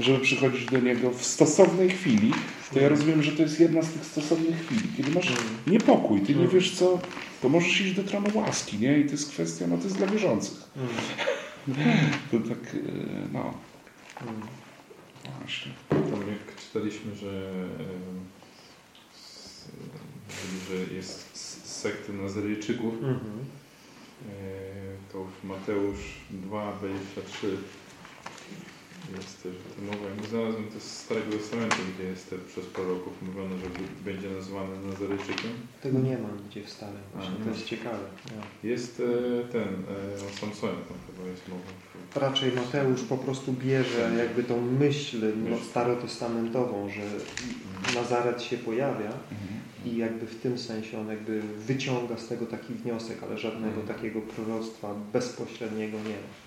żeby przychodzić do Niego w stosownej chwili. To ja rozumiem, że to jest jedna z tych stosownych chwili. Kiedy masz niepokój, ty nie wiesz co, to możesz iść do tronu łaski, nie? I to jest kwestia, no to jest dla wierzących. To tak, e, no. Właśnie. Tam jak czytaliśmy, że, że jest sekty Nazarejczyków, Mhm. e, to w Mateusz 2,23 jest też o tym mowa. Nie znalazłem to z Starego Testamentu, gdzie jest te, przez proroków mówione, że będzie nazwany Nazarejczykiem. Tego nie ma nigdzie w. Właśnie A, to no. jest ciekawe. No. Jest e, ten, e, o Samsonie tam chyba jest mowa. Raczej Mateusz po prostu bierze jakby tą myśl no, starotestamentową, że Nazaret się pojawia i jakby w tym sensie on jakby wyciąga z tego taki wniosek, ale żadnego takiego proroctwa bezpośredniego nie ma.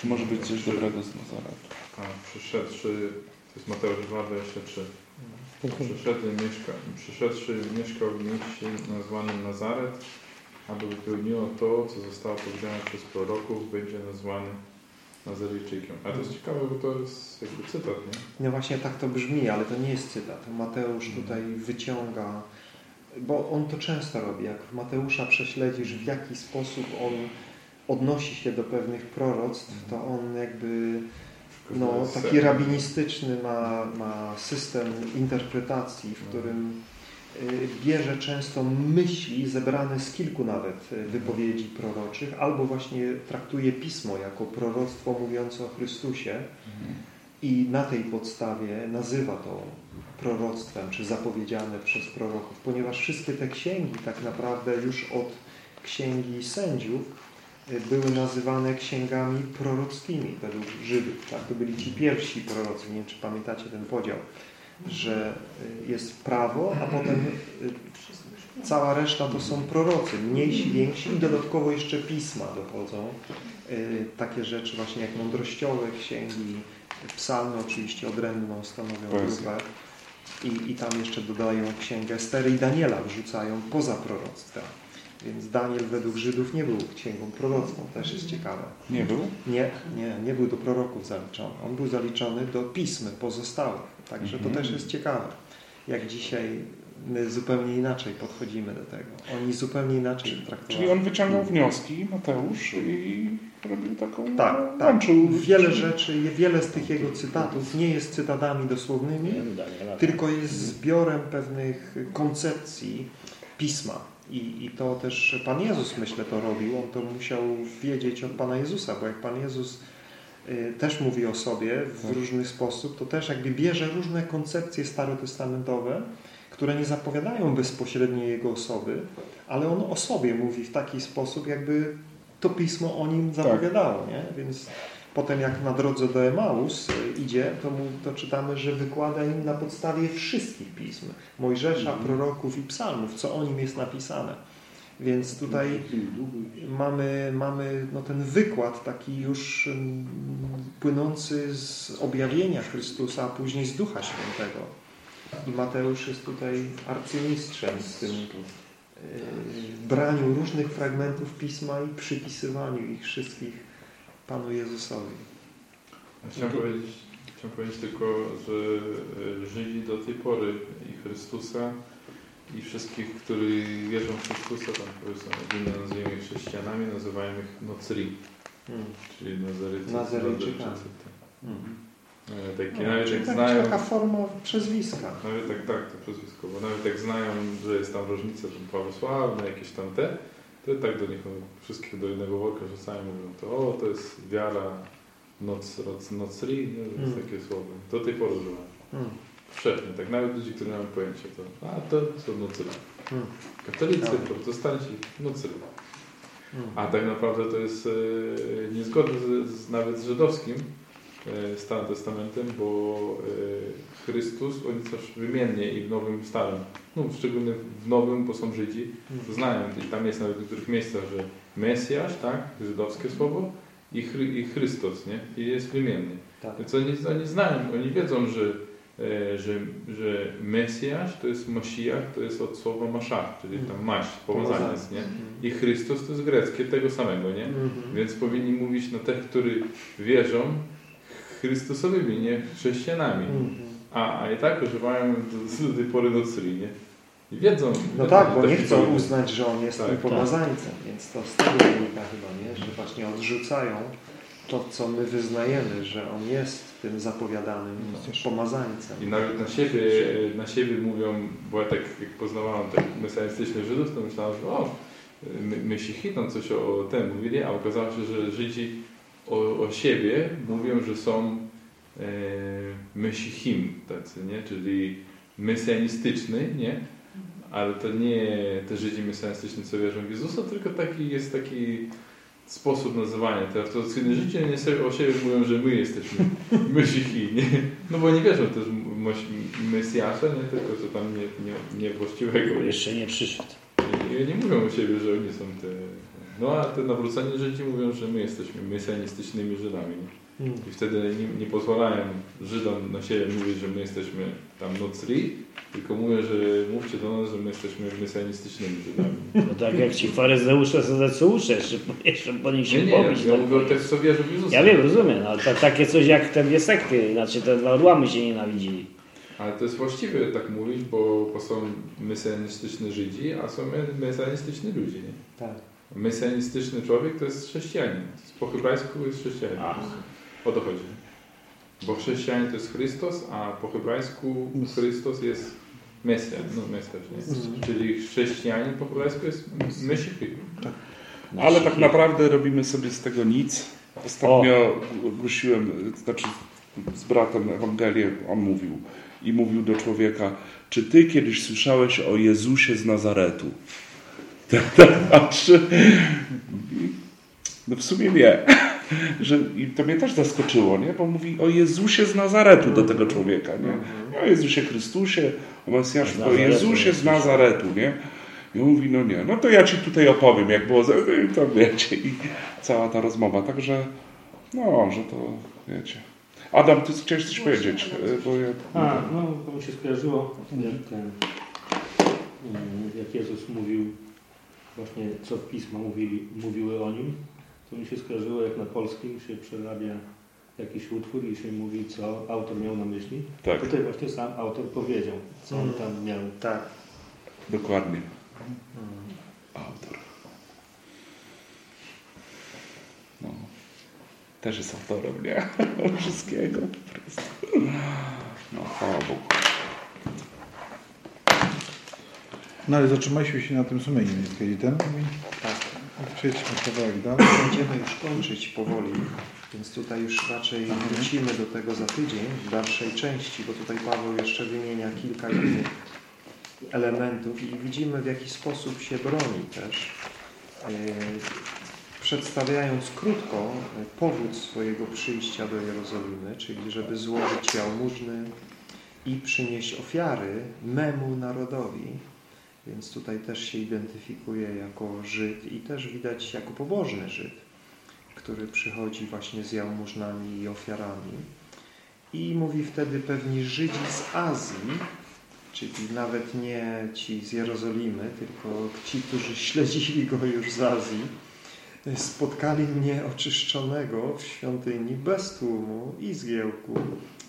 Tu może być coś dobrego z Nazaretu. A przyszedłszy, to jest Mateusz 2,23. Przyszedł i mieszka, przyszedłszy mieszkał w mieście nazwanym Nazaret, aby wypełniło to, co zostało powiedziane przez proroków, będzie nazwany Nazarejczykiem. A to jest ciekawe, bo to jest jakby cytat, nie? No właśnie tak to brzmi, ale to nie jest cytat. Mateusz tutaj wyciąga, bo on to często robi. Jak Mateusza prześledzisz, w jaki sposób on odnosi się do pewnych proroctw, to on jakby no, taki rabinistyczny ma, ma system interpretacji, w którym y, bierze często myśli zebrane z kilku nawet y, wypowiedzi proroczych, albo właśnie traktuje pismo jako proroctwo mówiące o Chrystusie i na tej podstawie nazywa to proroctwem, czy zapowiedziane przez proroków, ponieważ wszystkie te księgi tak naprawdę już od księgi sędziów były nazywane księgami prorockimi według Żydów. Tak? To byli ci pierwsi prorocy. Nie wiem, czy pamiętacie ten podział, że y, jest prawo, a potem y, cała reszta to są prorocy, mniejsi, więksi i dodatkowo jeszcze pisma dochodzą. Y, Takie rzeczy właśnie jak mądrościowe księgi, psalmy oczywiście odrębną stanowią grupę. I, I tam jeszcze dodają księgę Estery i Daniela, wrzucają poza proroctwa. Więc Daniel według Żydów nie był księgą prorocką, też jest ciekawe. Nie był? Nie, nie, nie był do proroków zaliczony. On był zaliczony do pism pozostałych. Także to Mhm. też jest ciekawe. Jak dzisiaj my zupełnie inaczej podchodzimy do tego. Oni zupełnie inaczej traktowali. Czyli on wyciągał wnioski, Mateusz, i robił taką... Tak, tak. łączył- Wiele rzeczy, wiele z tych jego cytatów nie jest cytatami dosłownymi, tylko jest zbiorem pewnych koncepcji pisma. I, I to też Pan Jezus, myślę, to robił. On to musiał wiedzieć od Pana Jezusa, bo jak Pan Jezus y, też mówi o sobie w różny sposób, to też jakby bierze różne koncepcje starotestamentowe, które nie zapowiadają bezpośrednio Jego osoby, ale On o sobie mówi w taki sposób, jakby to Pismo o Nim zapowiadało. Nie? Więc potem jak na drodze do Emaus y, idzie, to, mu, to czytamy, że wykłada im na podstawie wszystkich pism. Mojżesza, proroków i psalmów, co o Nim jest napisane. Więc tutaj mamy, mamy no ten wykład taki już mm, płynący z objawienia Chrystusa, a później z Ducha Świętego. I Mateusz jest tutaj arcymistrzem w tym yy, braniu różnych fragmentów Pisma i przypisywaniu ich wszystkich Panu Jezusowi. Chciałem powiedzieć, chciałem powiedzieć tylko, że e, Żydzi do tej pory i Chrystusa i wszystkich, którzy wierzą w Chrystusa, tam powiedzmy, ogólnie ich chrześcijanami, nazywają ich nocri, Hmm. czyli Nazarycy. Nazaryjczykami. Nazaryjczycy, tak. Mhm. E, Takie, No, nawet jak tak, znają, taka forma przezwiska. nawet tak, tak, to przezwisko, bo nawet jak znają, że jest tam różnica, tam prawosławne, jakieś tam te, to tak do nich no, wszystkich do jednego worka rzucają, mówią to, o, to jest wiara noc, noc, nocri, nie, to jest Mm. takie słowo. Do tej pory używają. Hmm. Wszędzie, tak nawet ludzi, którzy nie mają pojęcia, to a to są nocry. Hmm. Katolicy, Tak. protestanci, nocry. Hmm. A tak naprawdę to jest e, niezgodne z, z, nawet z żydowskim e, Starym Testamentem, bo e, Chrystus, oni też wymiennie i w Nowym i Starym, no szczególnie w Nowym, bo są Żydzi, to znają, i tam jest nawet w niektórych miejscach, że Mesjasz, tak, żydowskie słowo, i, chry, i Chrystus, nie? I jest wymiennie. Tak. Więc oni, oni znają, oni wiedzą, że, e, że, że Mesjasz to jest Mosiach, to jest od słowa Maszach, czyli tam maś, pomazaniec, nie? I Chrystus to jest greckie, tego samego, nie? Mhm. Więc powinni mówić na tych, którzy wierzą Chrystusowymi, nie chrześcijanami. Mhm. A, a i tak używają do, do tej pory nocri, nie? I wiedzą. No tak, bo nie chcą powinien- uznać, że on jest Tak, tym tak. pomazańcem, więc to z tego wynika chyba, nie? że właśnie odrzucają to, co my wyznajemy, że on jest tym zapowiadanym pomazańcem. I nawet na siebie, na siebie mówią, bo ja tak jak poznawałem tak mesjanistycznych Żydów, to myślałem, że o, my, Mesihidon coś o, o tym mówili, a okazało się, że Żydzi o, o siebie mówią, że są e, Mesihim tacy, nie? Czyli mesjanistyczny, nie? Ale to nie te Żydzi mesjanistyczni, co wierzą w Jezusa, tylko taki jest taki sposób nazywania. Te ortodoksyjne Żydzi nie o siebie mówią, że my jesteśmy Mesichi, nie? No bo nie wierzą też Mesjasza, nie? Tylko, że tam nie, nie, niewłaściwego. Jeszcze nie przyszedł. I nie mówią o siebie, że oni są te... No a te nawróceni Żydzi mówią, że my jesteśmy mesjanistycznymi Żydami. Nie? Mm. I wtedy nie, nie pozwalają Żydom na siebie mówić, że my jesteśmy tam nocri, tylko mówią, że mówcie do nas, że my jesteśmy mesjanistycznymi Żydami. No tak jak ci faryzeusze, jeszcze, jeszcze po nich się Nie, nie, pobić. ja tak mówię o tych, co wierzą w Jezusa. Ja wiem, rozumiem, ale to, takie coś jak te dwie sekty, znaczy te dwa odłamy się nienawidzili. Ale to jest właściwe tak mówić, bo, bo są mesjanistyczni Żydzi, a są me- mesjanistyczni ludzie. Nie? Tak. Mesjanistyczny człowiek to jest chrześcijanin. Po hebrajsku jest chrześcijanin. A. po prostu. O to chodzi. Bo chrześcijanin to jest Chrystus, a po hebrajsku Chrystus jest Mesjasz. No, Mesjasz, nie? Czyli chrześcijanin po hebrajsku jest Mesichy. Ale tak naprawdę robimy sobie z tego nic. Ostatnio głosiłem, znaczy z bratem Ewangelię, on mówił i mówił do człowieka, czy ty kiedyś słyszałeś o Jezusie z Nazaretu? Tak, tak patrzy. No w sumie nie. Że, I to mnie też zaskoczyło, nie? Bo mówi o Jezusie z Nazaretu do tego człowieka, nie? O Jezusie Chrystusie, o Mesjaszu, o Jezusie z. Nazaretu, nie? I on mówi, no nie, no to ja ci tutaj opowiem, jak było, ze- i to wiecie, i cała ta rozmowa. Także, no, że to, wiecie. Adam, ty chciałeś coś powiedzieć, e, bo ja... A, no bo mi się skojarzyło, jak ten, mm, jak Jezus mówił, właśnie co pisma mówili, mówiły o nim, to mi się skojarzyło, jak na polskim się przerabia jakiś utwór i się mówi, co autor miał na myśli. Tak, Tutaj właśnie sam autor powiedział, co on tam miał. Tak. dokładnie. Autor. No. Też jest autorem, nie? Wszystkiego po prostu. No, chwała Bogu. No ale zatrzymaliśmy się na tym sumieniu niemieckiej. Ten Tak. przejdźmy kawałek dalej. Będziemy już kończyć powoli, więc tutaj już raczej wrócimy do tego za tydzień w dalszej części, bo tutaj Paweł jeszcze wymienia kilka innych elementów i widzimy w jaki sposób się broni też, e, przedstawiając krótko e, powód swojego przyjścia do Jerozolimy, czyli żeby złożyć jałmużny i przynieść ofiary memu narodowi, więc tutaj też się identyfikuje jako Żyd i też widać jako pobożny Żyd, który przychodzi właśnie z jałmużnami i ofiarami. I mówi wtedy pewni Żydzi z Azji, czyli nawet nie ci z Jerozolimy, tylko ci, którzy śledzili go już z Azji, spotkali mnie oczyszczonego w świątyni bez tłumu i zgiełku.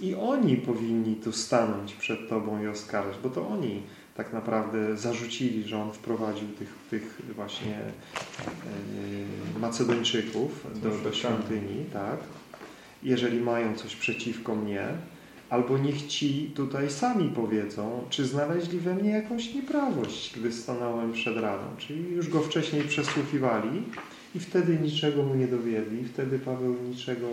I oni powinni tu stanąć przed Tobą i oskarżać, bo to oni tak naprawdę zarzucili, że on wprowadził tych, tych właśnie e, Macedończyków do, do świątyni, tak? Jeżeli mają coś przeciwko mnie, albo niech ci tutaj sami powiedzą, czy znaleźli we mnie jakąś nieprawość, gdy stanąłem przed radą. Czyli już go wcześniej przesłuchiwali i wtedy niczego mu nie dowiedli, wtedy Paweł niczego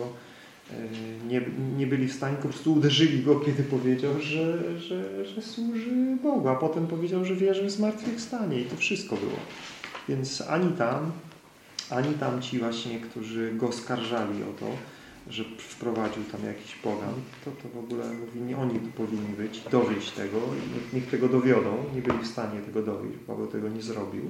nie, nie byli w stanie, po prostu uderzyli go, kiedy powiedział, że, że, że służy Bogu, a potem powiedział, że wierzy w zmartwychwstanie i to wszystko było. Więc ani tam, ani tam ci właśnie, którzy go skarżali o to, że wprowadził tam jakiś pogan, to, to w ogóle nie oni powinni być, dowieść tego niech, niech tego dowiodą. Nie byli w stanie tego dowieść, Paweł tego nie zrobił.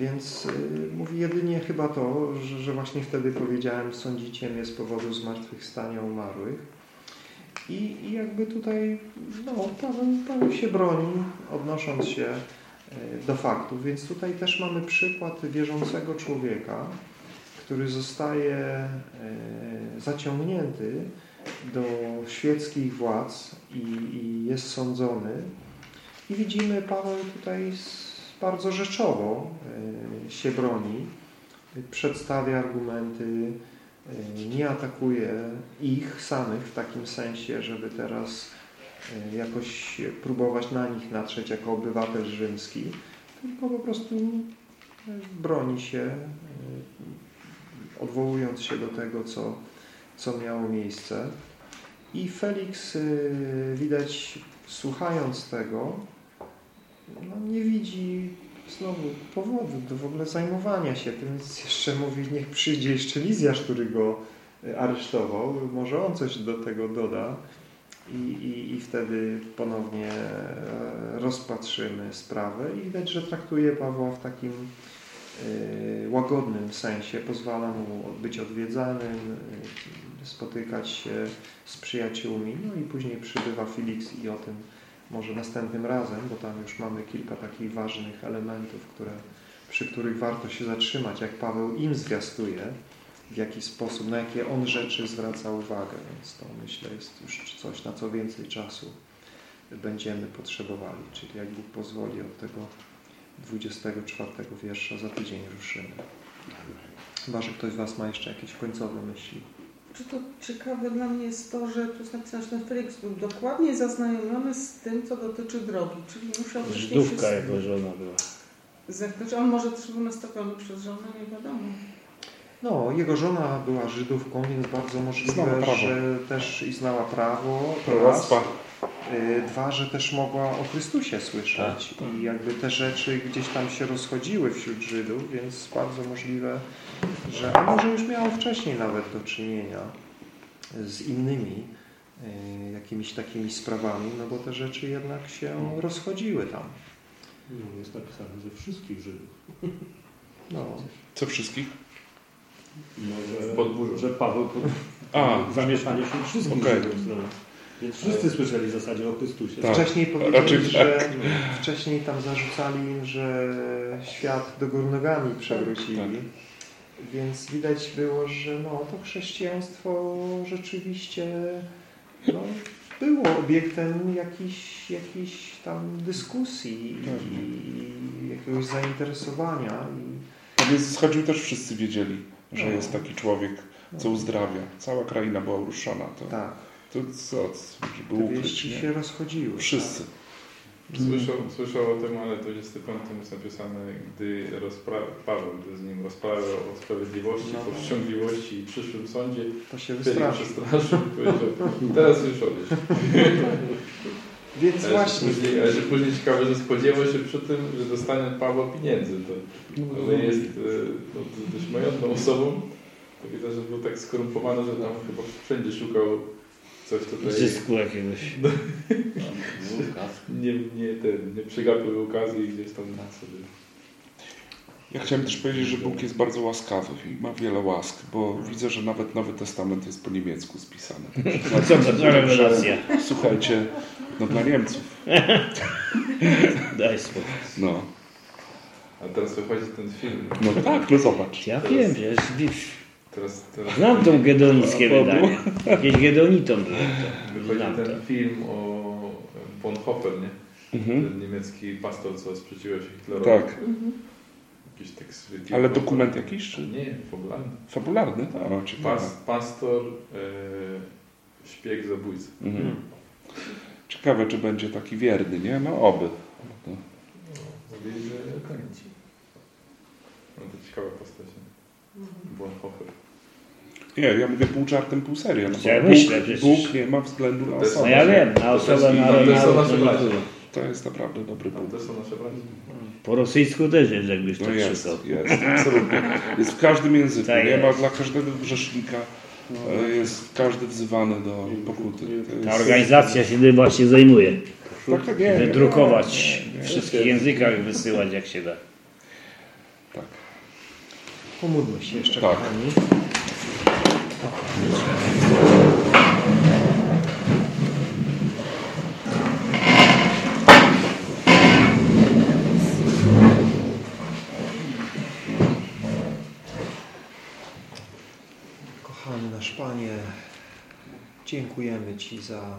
Więc y, mówi jedynie chyba to, że, że właśnie wtedy powiedziałem, sądzicie mnie z powodu zmartwychwstania umarłych. I, I jakby tutaj no, Paweł, Paweł się broni, odnosząc się y, do faktów. Więc tutaj też mamy przykład wierzącego człowieka, który zostaje y, zaciągnięty do świeckich władz i, i jest sądzony. I widzimy Paweł tutaj z bardzo rzeczowo e, się broni, przedstawia argumenty, e, nie atakuje ich samych w takim sensie, żeby teraz e, jakoś próbować na nich natrzeć jako obywatel rzymski, tylko po prostu broni się, odwołując się do tego, co, co miało miejsce. I Felix widać, słuchając tego, no, nie widzi znowu powodu do w ogóle zajmowania się tym, więc jeszcze mówi, niech przyjdzie jeszcze Lizjasz, który go aresztował, może on coś do tego doda. I, i, i wtedy ponownie rozpatrzymy sprawę i widać, że traktuje Pawła w takim y, łagodnym sensie, pozwala mu być odwiedzanym, spotykać się z przyjaciółmi, no i później przybywa Felix i o tym może następnym razem, bo tam już mamy kilka takich ważnych elementów, które, przy których warto się zatrzymać, jak Paweł im zwiastuje, w jaki sposób, na jakie on rzeczy zwraca uwagę. Więc to myślę jest już coś, na co więcej czasu będziemy potrzebowali. Czyli jak Bóg pozwoli od tego 24 wiersza za tydzień ruszymy. Chyba, że ktoś z Was ma jeszcze jakieś końcowe myśli. Czy to ciekawe dla mnie jest to, że tu jest napisane, że ten Felix był dokładnie zaznajomiony z tym, co dotyczy drogi, czyli musiał wcześniej Żydówka się jego żona była. zetknąć. On może też był nastawiony przez żonę, nie wiadomo. No, jego żona była Żydówką, więc bardzo Znała możliwe, prawo. że też i znała prawo. Proroctwa. Y, Dwa, że też mogła o Chrystusie słyszeć i jakby te rzeczy gdzieś tam się rozchodziły wśród Żydów, więc bardzo możliwe, że a może już miało wcześniej nawet do czynienia z innymi y, jakimiś takimi sprawami, no bo te rzeczy jednak się rozchodziły tam. No, jest napisane ze wszystkich Żydów. No. Co wszystkich? No, że, że Paweł pod... A, zamieszanie wśród wszystkich Okej. Żydów. No. Więc wszyscy słyszeli w zasadzie o Chrystusie. Tak. Wcześniej powiedzieli, raczej że wcześniej tam zarzucali im, że świat do góry nogami przewrócili. Tak. Więc widać było, że no, to chrześcijaństwo rzeczywiście no, było obiektem jakichś, jakichś tam dyskusji i jakiegoś zainteresowania. I, A więc schodził też wszyscy wiedzieli, że No. jest taki człowiek, co uzdrawia. Cała kraina była uruszona. To, tak, to co, żeby ukryć, wieści nie? się rozchodziły. Wszyscy. Słyszał, słyszał o tym, ale to jest napisane, gdy Paweł gdy z nim rozprawiał o sprawiedliwości, No. powściągliwości i przyszłym sądzie, To się wtedy wystraszy. przestraszył i powiedział, teraz już odejdź. Więc Ale właśnie, później, ale że później ciekawe, że spodziewał się przy tym, że dostanie od Pawła pieniędzy. To, ale jest e, no, dość majątną osobą. To widać, że był tak skorumpowany, że tam chyba wszędzie szukał coś tutaj. Zysku jakiegoś. Nie, nie, ten, nie przegapił okazji i gdzieś tam sobie. Ja chciałem też powiedzieć, że Bóg jest bardzo łaskawy i ma wiele łask, bo widzę, że nawet Nowy Testament jest po niemiecku spisany. Co to za rewelacja? Słuchajcie, no dla Niemców. Daj spokój. No, A teraz wychodzi ten film. no tak, no zobacz. Ja wiem, że jest... Teraz, teraz Znam tą gedonickie wydanie. Jakieś to. wychodzi Znam to. ten film o Bonhoeffer, nie? Mhm. Ten niemiecki pastor, co sprzeciwiał się Hitlerowi. Tak, Jakiś tekst ale dokument jakiś? Czy Nie, fabularny. fabularny? Tak, o, ciekawe. Pas, pastor, e, szpieg, zabójca. Mhm. Ciekawe, czy będzie taki wierny, nie? No oby. No. Mówili, że. No to ciekawa postać. Bonhoeffer. Nie, ja mówię pół żartem, pół serio. No, Ja Bóg, myślę przecież. Bóg nie ma względu na jest- No osobę. ja wiem, na osobę na no, to jest nasze. To jest naprawdę dobry Bóg. to są nasze bracia. Po rosyjsku też jest, jakbyś No tak jest, szukał. jest, absolutnie. Jest w każdym języku, Tak nie ma dla każdego grzesznika. e, Jest każdy wzywany do pokuty. Ta organizacja się tym właśnie zajmuje. Tak, tak, nie, Wydrukować nie, nie, w nie. wszystkich językach, wysyłać jak się da. Tak. pomódlmy się jeszcze, Tak. kochani. Kochany nasz Panie, dziękujemy Ci za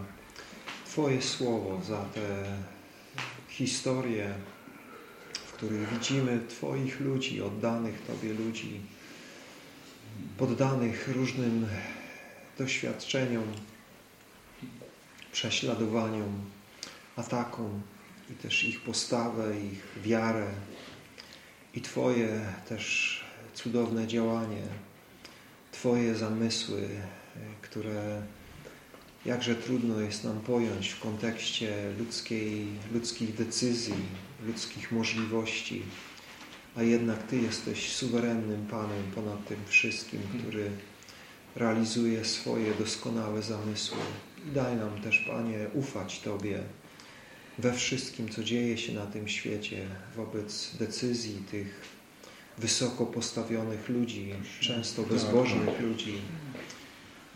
Twoje słowo, za te historie, w których widzimy Twoich ludzi, oddanych Tobie ludzi, poddanych różnym doświadczeniom, prześladowaniom, atakom i też ich postawę, ich wiarę i Twoje też cudowne działanie, Twoje zamysły, które jakże trudno jest nam pojąć w kontekście ludzkiej, ludzkich decyzji, ludzkich możliwości, a jednak Ty jesteś suwerennym Panem ponad tym wszystkim, który realizuje swoje doskonałe zamysły. I daj nam też, Panie, ufać Tobie we wszystkim, co dzieje się na tym świecie, wobec decyzji tych wysoko postawionych ludzi, często bezbożnych ludzi.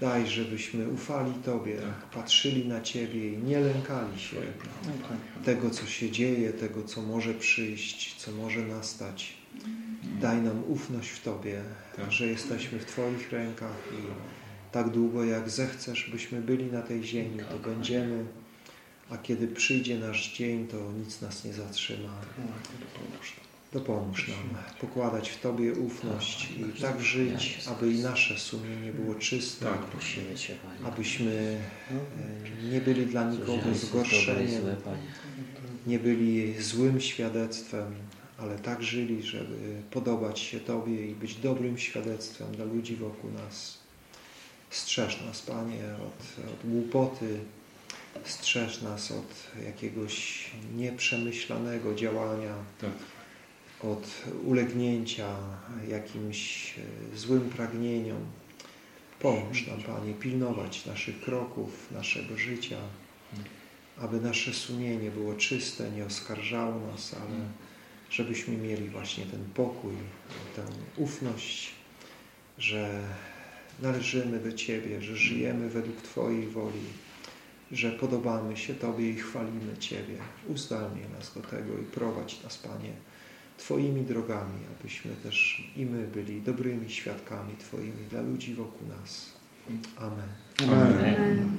Daj, żebyśmy ufali Tobie, patrzyli na Ciebie i nie lękali się tego, co się dzieje, tego, co może przyjść, co może nastać. Daj nam ufność w Tobie, że jesteśmy w Twoich rękach i tak długo, jak zechcesz, byśmy byli na tej ziemi, to będziemy, a kiedy przyjdzie nasz dzień, to nic nas nie zatrzyma. Dopomóż nam pokładać w Tobie ufność i tak żyć, aby i nasze sumienie było czyste, Tak, Cię, Panie. abyśmy e, nie byli dla nikogo zgorszeniem, nie byli złym świadectwem, ale tak żyli, żeby podobać się Tobie i być dobrym świadectwem dla ludzi wokół nas. Strzeż nas, Panie, od, od głupoty, Strzeż nas od jakiegoś nieprzemyślanego działania, Tak. Od ulegnięcia jakimś e, złym pragnieniom. Pomóż nam, Panie, pilnować naszych kroków, naszego życia, aby nasze sumienie było czyste, nie oskarżało nas, ale żebyśmy mieli właśnie ten pokój, tę ufność, że należymy do Ciebie, że żyjemy według Twojej woli, że podobamy się Tobie i chwalimy Ciebie. Uzdalnij nas do tego i prowadź nas, Panie, Twoimi drogami, abyśmy też i my byli dobrymi świadkami Twoimi dla ludzi wokół nas. Amen. Amen. Amen.